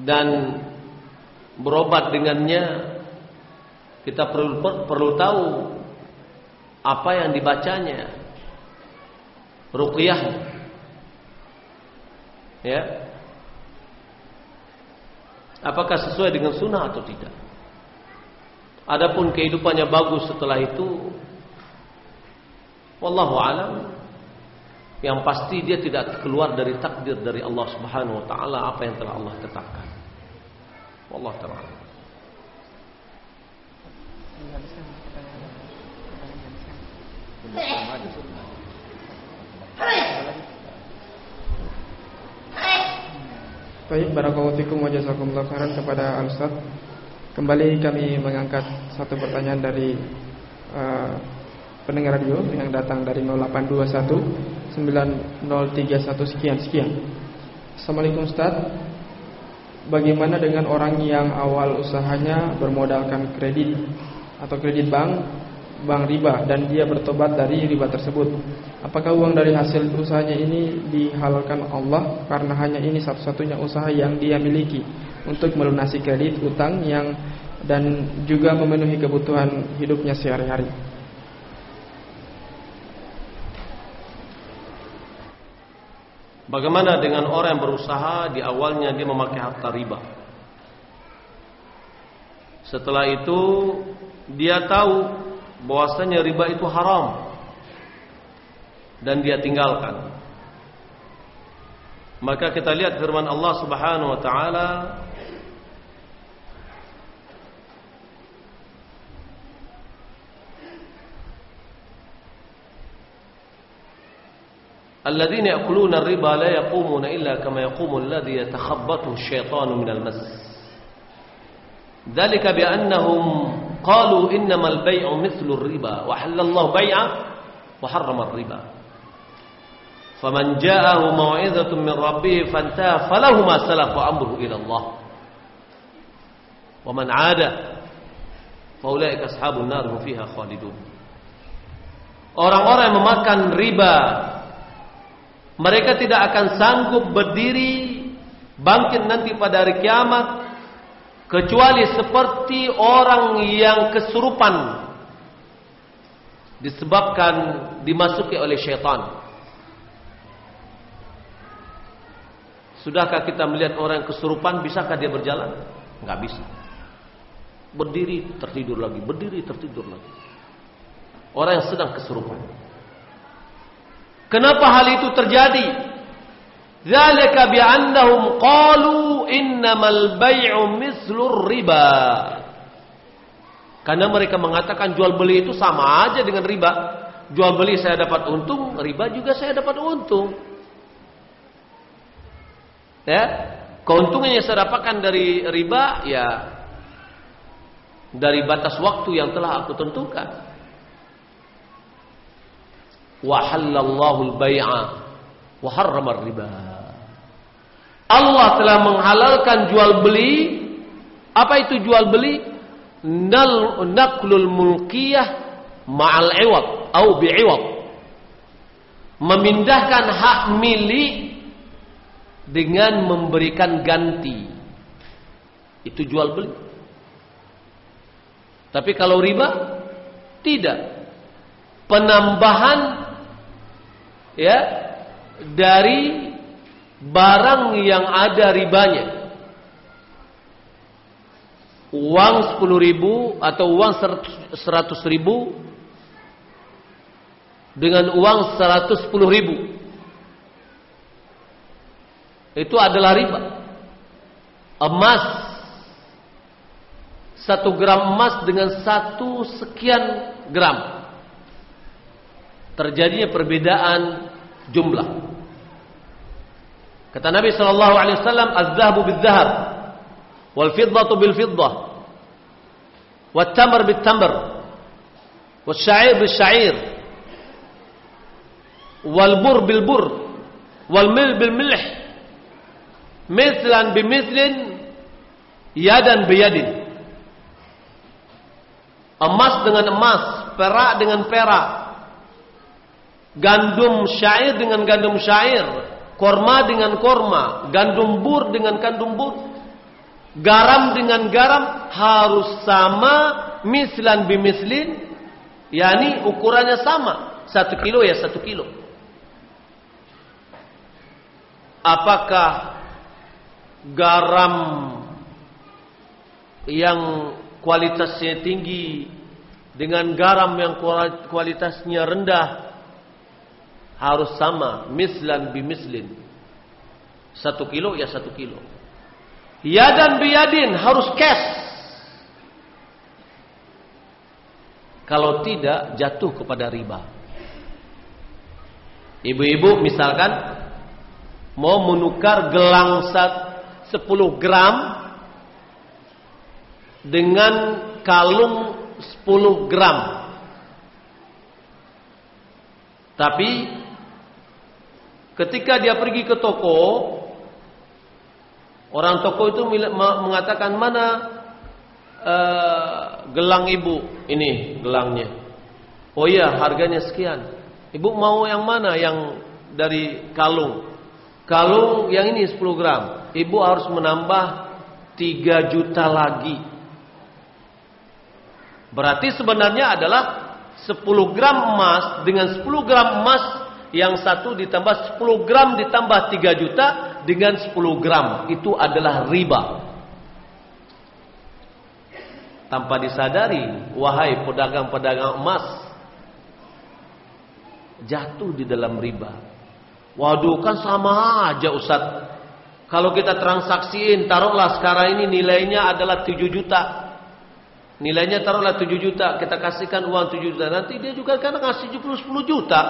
dan berobat dengannya kita perlu perlu tahu apa yang dibacanya ruqyah ya apakah sesuai dengan sunnah atau tidak? Adapun kehidupannya bagus setelah itu wallahu alam yang pasti dia tidak keluar dari takdir dari Allah Subhanahu wa taala apa yang telah Allah tetapkan. Wallahu taala Baik, barakallahu fikum wa jazakumullah khairan kepada Al Ustaz. Kembali kami mengangkat satu pertanyaan dari uh, pendengar radio yang datang dari 0821 9031 sekian sekian. Assalamualaikum Ustaz. Bagaimana dengan orang yang awal usahanya bermodalkan kredit atau kredit bank bank riba dan dia bertobat dari riba tersebut. Apakah uang dari hasil usahanya ini dihalalkan Allah karena hanya ini satu-satunya usaha yang dia miliki untuk melunasi kredit utang yang dan juga memenuhi kebutuhan hidupnya sehari-hari. Bagaimana dengan orang yang berusaha di awalnya dia memakai harta riba? Setelah itu dia tahu bahwasanya riba itu haram dan dia tinggalkan. Maka kita lihat firman Allah Subhanahu wa taala الذين يأكلون الربا لا يقومون إلا كما يقوم الذي يتخبطه الشيطان من المس ذلك بأنهم قالوا إنما البيع مثل الربا وحل الله بيعه وحرم الربا Faman ja'ahu mau'izatun min rabbih fantah falahu ma salaf wa amruhu ila Allah. Wa man 'ada faulaika ashabun nar hum. Orang-orang yang memakan riba mereka tidak akan sanggup berdiri bangkit nanti pada hari kiamat kecuali seperti orang yang kesurupan disebabkan dimasuki oleh syaitan. Sudahkah kita melihat orang kesurupan bisakah dia berjalan? Enggak bisa. Berdiri tertidur lagi, berdiri tertidur lagi. Orang yang sedang kesurupan. Kenapa hal itu terjadi? Zalika bi'annahum qalu innamal bay'u mislur riba. Karena mereka mengatakan jual beli itu sama aja dengan riba. Jual beli saya dapat untung, riba juga saya dapat untung. Ya, keuntungan yang saya dapatkan dari riba ya dari batas waktu yang telah aku tentukan. Wa halallahu al-bai'a wa harrama riba Allah telah menghalalkan jual beli. Apa itu jual beli? Nal naklul mulkiyah ma'al iwad au bi'iwad. Memindahkan hak milik dengan memberikan ganti. Itu jual beli. Tapi kalau riba tidak. Penambahan ya dari barang yang ada ribanya. Uang 10 ribu atau uang 100 ribu dengan uang 110 ribu. Itu adalah riba. Emas satu gram emas dengan satu sekian gram. Terjadinya perbedaan jumlah. Kata Nabi sallallahu alaihi wasallam, "Az-zahabu bil-zahab, wal fiddatu bil-fiddah, wat tamr bil-tamr, was-sya'ir bil-sya'ir, wal bur bil-bur, wal mil mithlan bimithlin yadan biyadin. Emas dengan emas perak dengan perak. Gandum syair dengan gandum syair. Korma dengan korma. Gandum bur dengan gandum bur. Garam dengan garam harus sama mislan bimislin yakni ukurannya sama. Satu kilo ya satu kilo. Apakah garam yang kualitasnya tinggi dengan garam yang kualitasnya rendah harus sama mislan bimislin satu kilo ya satu kilo. Yadan biyadin harus cash. Kalau tidak jatuh kepada riba. Ibu-ibu misalkan mau menukar gelang 10 gram dengan kalung 10 gram. Tapi ketika dia pergi ke toko, orang toko itu mengatakan mana uh, gelang ibu ini gelangnya. Oh iya harganya sekian. Ibu mau yang mana yang dari kalung? Kalung yang ini 10 gram. Ibu harus menambah 3 juta lagi Berarti sebenarnya adalah 10 gram emas dengan 10 gram emas yang satu ditambah 10 gram ditambah 3 juta dengan 10 gram itu adalah riba. Tanpa disadari, wahai pedagang-pedagang emas, jatuh di dalam riba. Waduh kan sama aja Ustaz. Kalau kita transaksiin, taruhlah sekarang ini nilainya adalah 7 juta. Nilainya taruhlah 7 juta, kita kasihkan uang 7 juta. Nanti dia juga kan ngasih 10 juta.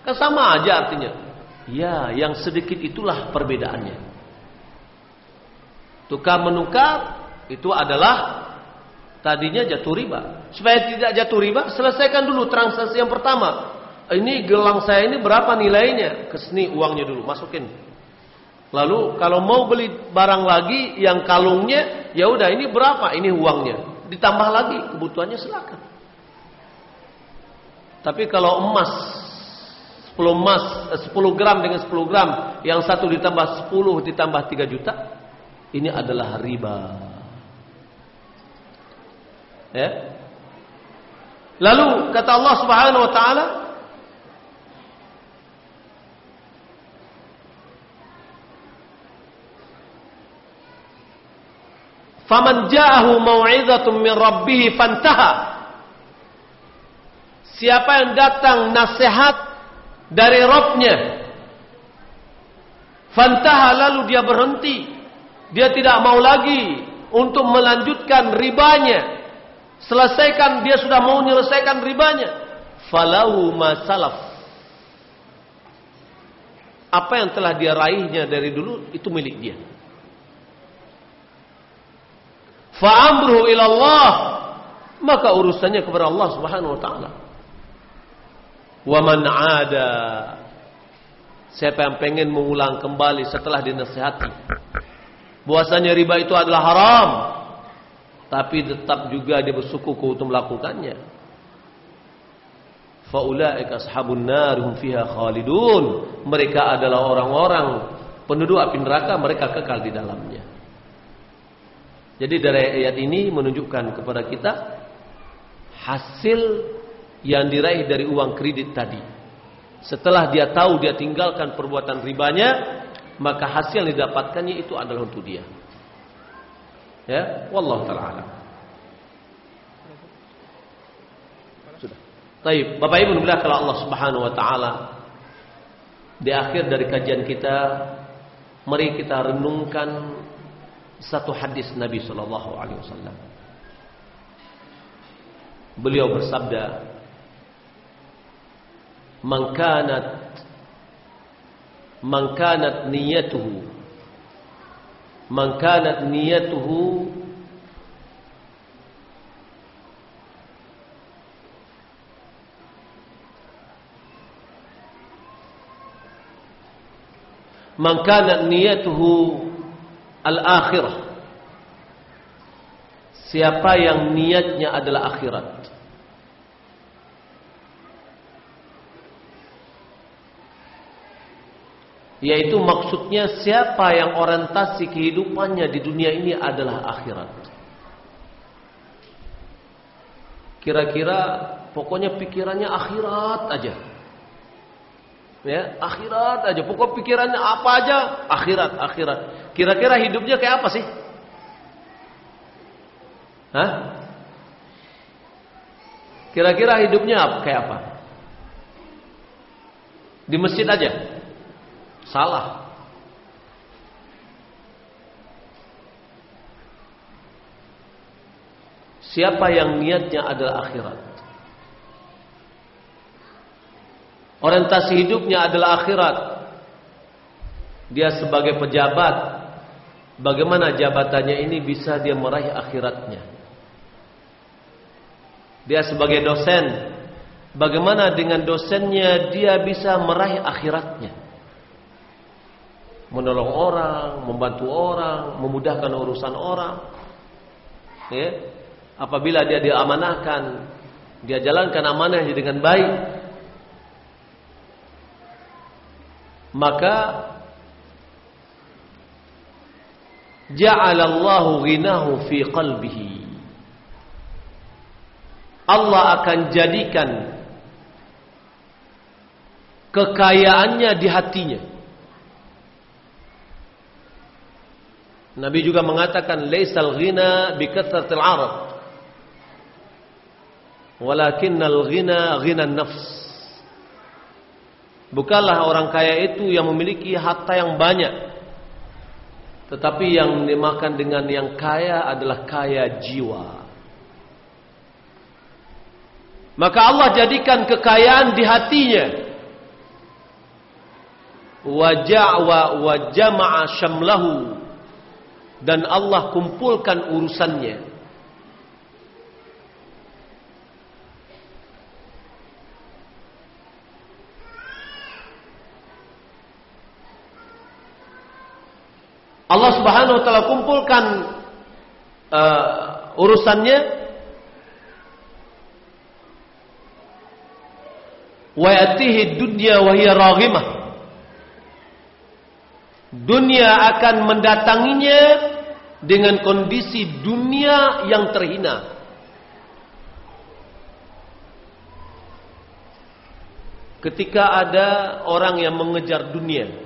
Kan sama aja artinya. Ya, yang sedikit itulah perbedaannya. Tukar menukar itu adalah tadinya jatuh riba. Supaya tidak jatuh riba, selesaikan dulu transaksi yang pertama. Ini gelang saya ini berapa nilainya? Ke sini uangnya dulu, masukin. Lalu kalau mau beli barang lagi yang kalungnya, ya udah ini berapa? Ini uangnya ditambah lagi kebutuhannya silakan. Tapi kalau emas 10 emas 10 eh, gram dengan 10 gram yang satu ditambah 10 ditambah 3 juta ini adalah riba. Ya. Lalu kata Allah Subhanahu wa taala Faman ja'ahu mau'izatun min rabbih fantaha. Siapa yang datang nasihat dari Rabbnya fantaha lalu dia berhenti. Dia tidak mau lagi untuk melanjutkan ribanya. Selesaikan dia sudah mau menyelesaikan ribanya. Falahu masalaf. Apa yang telah dia raihnya dari dulu itu milik dia. Fa'amruhu ilallah. Maka urusannya kepada Allah subhanahu wa ta'ala. Wa man ada. Siapa yang pengen mengulang kembali setelah dinasihati. Bahwasanya riba itu adalah haram. Tapi tetap juga dia bersuku untuk melakukannya. Faulaika ashabun nar hum fiha khalidun. Mereka adalah orang-orang penduduk api neraka, mereka kekal di dalamnya. Jadi dari ayat ini menunjukkan kepada kita hasil yang diraih dari uang kredit tadi. Setelah dia tahu dia tinggalkan perbuatan ribanya, maka hasil yang didapatkannya itu adalah untuk dia. Ya, wallahu taala Sudah. Baik, Bapak Ibu kalau Allah Subhanahu wa taala di akhir dari kajian kita mari kita renungkan satu hadis Nabi Shallallahu Alaihi Wasallam. Beliau bersabda, "Mangkanat, mangkanat niyatuhu, mangkanat niyatuhu man kana niyatuhu al-akhirah. Siapa yang niatnya adalah akhirat? Yaitu maksudnya siapa yang orientasi kehidupannya di dunia ini adalah akhirat. Kira-kira pokoknya pikirannya akhirat aja ya akhirat aja pokok pikirannya apa aja akhirat akhirat kira-kira hidupnya kayak apa sih Hah? Kira-kira hidupnya apa? kayak apa? Di masjid aja? Salah. Siapa yang niatnya adalah akhirat? Orientasi hidupnya adalah akhirat. Dia sebagai pejabat, bagaimana jabatannya ini bisa dia meraih akhiratnya? Dia sebagai dosen, bagaimana dengan dosennya dia bisa meraih akhiratnya? Menolong orang, membantu orang, memudahkan urusan orang. Ya. Apabila dia diamanahkan, dia jalankan amanahnya dengan baik, maka ja'alallahu ghinahu fi qalbihi Allah akan jadikan kekayaannya di hatinya. Nabi juga mengatakan laisal ghina bi kathratil arab walakinnal ghina ghina nafs. Bukanlah orang kaya itu yang memiliki harta yang banyak. Tetapi yang dimakan dengan yang kaya adalah kaya jiwa. Maka Allah jadikan kekayaan di hatinya. Waja'wa wa jama'a syamlahu. Dan Allah kumpulkan urusannya. Allah Subhanahu wa taala kumpulkan uh, urusannya. Wa yatihi dunya dunia akan mendatanginya dengan kondisi dunia yang terhina. Ketika ada orang yang mengejar dunia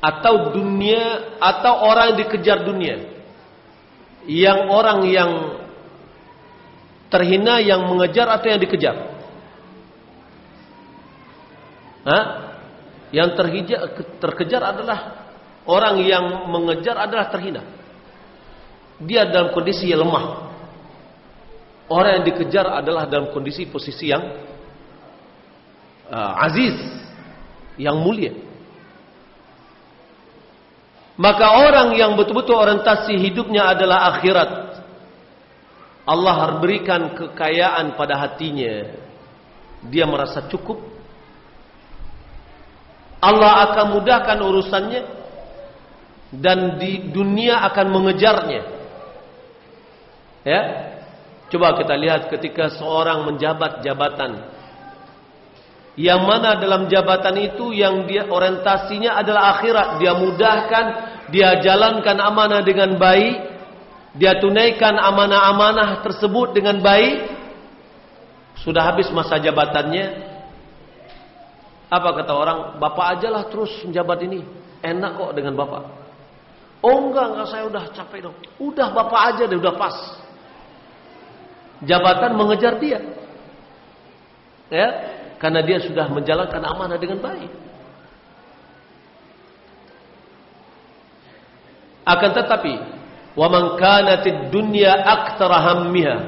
atau dunia atau orang yang dikejar dunia yang orang yang terhina yang mengejar atau yang dikejar? Hah? Yang terhija, terkejar adalah orang yang mengejar adalah terhina. Dia dalam kondisi yang lemah. Orang yang dikejar adalah dalam kondisi posisi yang uh, aziz, yang mulia. Maka orang yang betul-betul orientasi hidupnya adalah akhirat, Allah berikan kekayaan pada hatinya. Dia merasa cukup. Allah akan mudahkan urusannya dan di dunia akan mengejarnya. Ya. Coba kita lihat ketika seorang menjabat jabatan. Yang mana dalam jabatan itu yang dia orientasinya adalah akhirat, dia mudahkan, dia jalankan amanah dengan baik, dia tunaikan amanah-amanah tersebut dengan baik, sudah habis masa jabatannya. Apa kata orang? Bapak ajalah terus menjabat ini. Enak kok dengan bapak. Oh enggak, enggak saya udah capek dong. Udah bapak aja deh, udah pas. Jabatan mengejar dia. Ya, karena dia sudah menjalankan amanah dengan baik. Akan tetapi wa man kanatid dunya aktsara hammiha.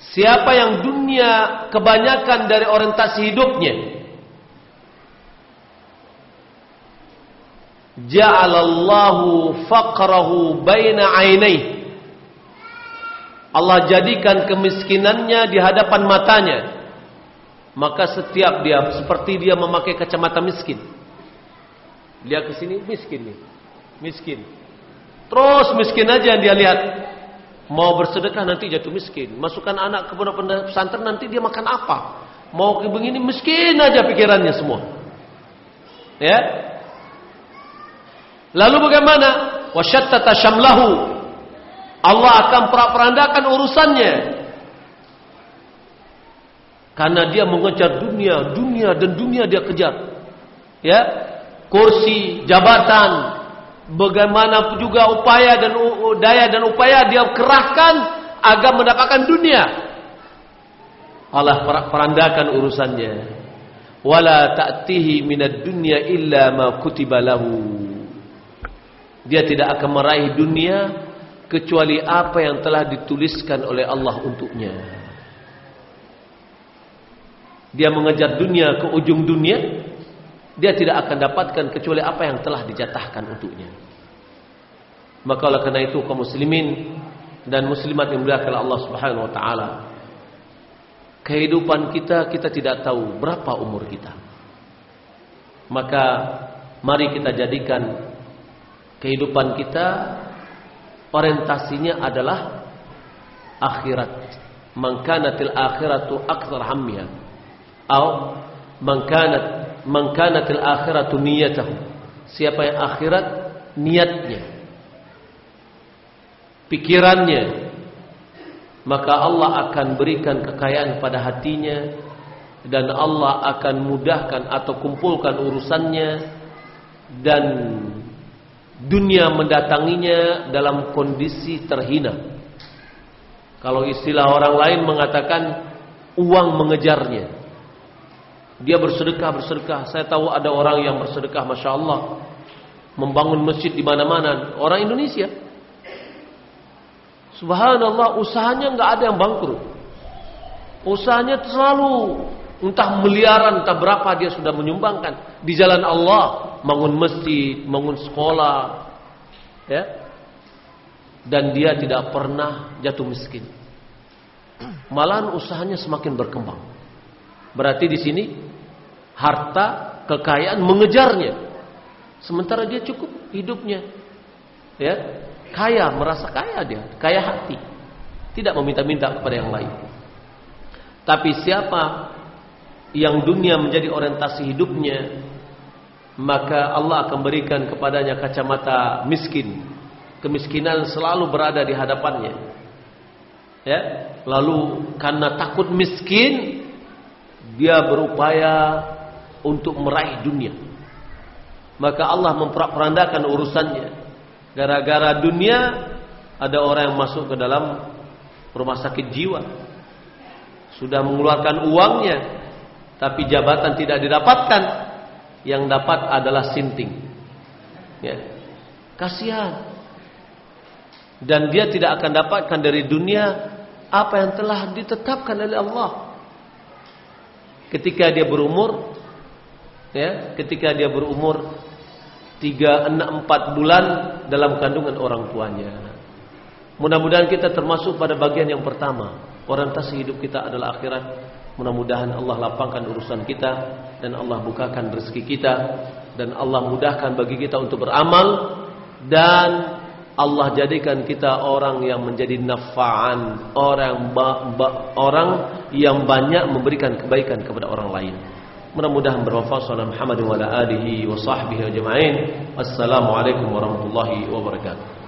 Siapa yang dunia kebanyakan dari orientasi hidupnya Ja'alallahu faqrahu baina ainai Allah jadikan kemiskinannya di hadapan matanya. Maka setiap dia seperti dia memakai kacamata miskin. Dia ke sini miskin nih. Miskin. Terus miskin aja yang dia lihat. Mau bersedekah nanti jatuh miskin. Masukkan anak ke pondok pesantren nanti dia makan apa? Mau ke begini miskin aja pikirannya semua. Ya. Lalu bagaimana? Wasyattata syamlahu. Allah akan perandakan urusannya. Karena dia mengejar dunia, dunia dan dunia dia kejar. Ya. Kursi, jabatan, bagaimana juga upaya dan daya dan upaya dia kerahkan agar mendapatkan dunia. Allah perandakan urusannya. Wala ta'tihi minad dunya illa ma kutiba lahu. Dia tidak akan meraih dunia kecuali apa yang telah dituliskan oleh Allah untuknya. Dia mengejar dunia ke ujung dunia, dia tidak akan dapatkan kecuali apa yang telah dijatahkan untuknya. Maka oleh karena itu kaum muslimin dan muslimat yang dimuliakan Allah Subhanahu wa taala, kehidupan kita kita tidak tahu berapa umur kita. Maka mari kita jadikan kehidupan kita orientasinya adalah akhirat. Mangkanatil akhiratu akthar hammiha. Atau mangkanat mangkanatil akhiratu niyatahu. Siapa yang akhirat niatnya. Pikirannya maka Allah akan berikan kekayaan pada hatinya dan Allah akan mudahkan atau kumpulkan urusannya dan dunia mendatanginya dalam kondisi terhina. Kalau istilah orang lain mengatakan uang mengejarnya. Dia bersedekah, bersedekah. Saya tahu ada orang yang bersedekah, masya Allah, membangun masjid di mana-mana. Orang Indonesia. Subhanallah, usahanya nggak ada yang bangkrut. Usahanya selalu entah miliaran, entah berapa dia sudah menyumbangkan di jalan Allah bangun masjid, bangun sekolah, ya. Dan dia tidak pernah jatuh miskin. Malahan usahanya semakin berkembang. Berarti di sini harta, kekayaan mengejarnya. Sementara dia cukup hidupnya. Ya, kaya, merasa kaya dia, kaya hati. Tidak meminta-minta kepada yang lain. Tapi siapa yang dunia menjadi orientasi hidupnya, maka Allah akan berikan kepadanya kacamata miskin. Kemiskinan selalu berada di hadapannya. Ya, lalu karena takut miskin, dia berupaya untuk meraih dunia. Maka Allah memperandakan urusannya. Gara-gara dunia ada orang yang masuk ke dalam rumah sakit jiwa. Sudah mengeluarkan uangnya, tapi jabatan tidak didapatkan yang dapat adalah sinting. Ya. Kasihan. Dan dia tidak akan dapatkan dari dunia apa yang telah ditetapkan oleh Allah. Ketika dia berumur ya, ketika dia berumur 3 6 4 bulan dalam kandungan orang tuanya. Mudah-mudahan kita termasuk pada bagian yang pertama. Orientasi hidup kita adalah akhirat. Mudah-mudahan Allah lapangkan urusan kita dan Allah bukakan rezeki kita dan Allah mudahkan bagi kita untuk beramal dan Allah jadikan kita orang yang menjadi nafa'an, orang orang yang banyak memberikan kebaikan kepada orang lain. Mudah-mudahan bermanfaat sallallahu Muhammad wa ala alihi wa sahbihi ajma'in. Assalamualaikum warahmatullahi wabarakatuh.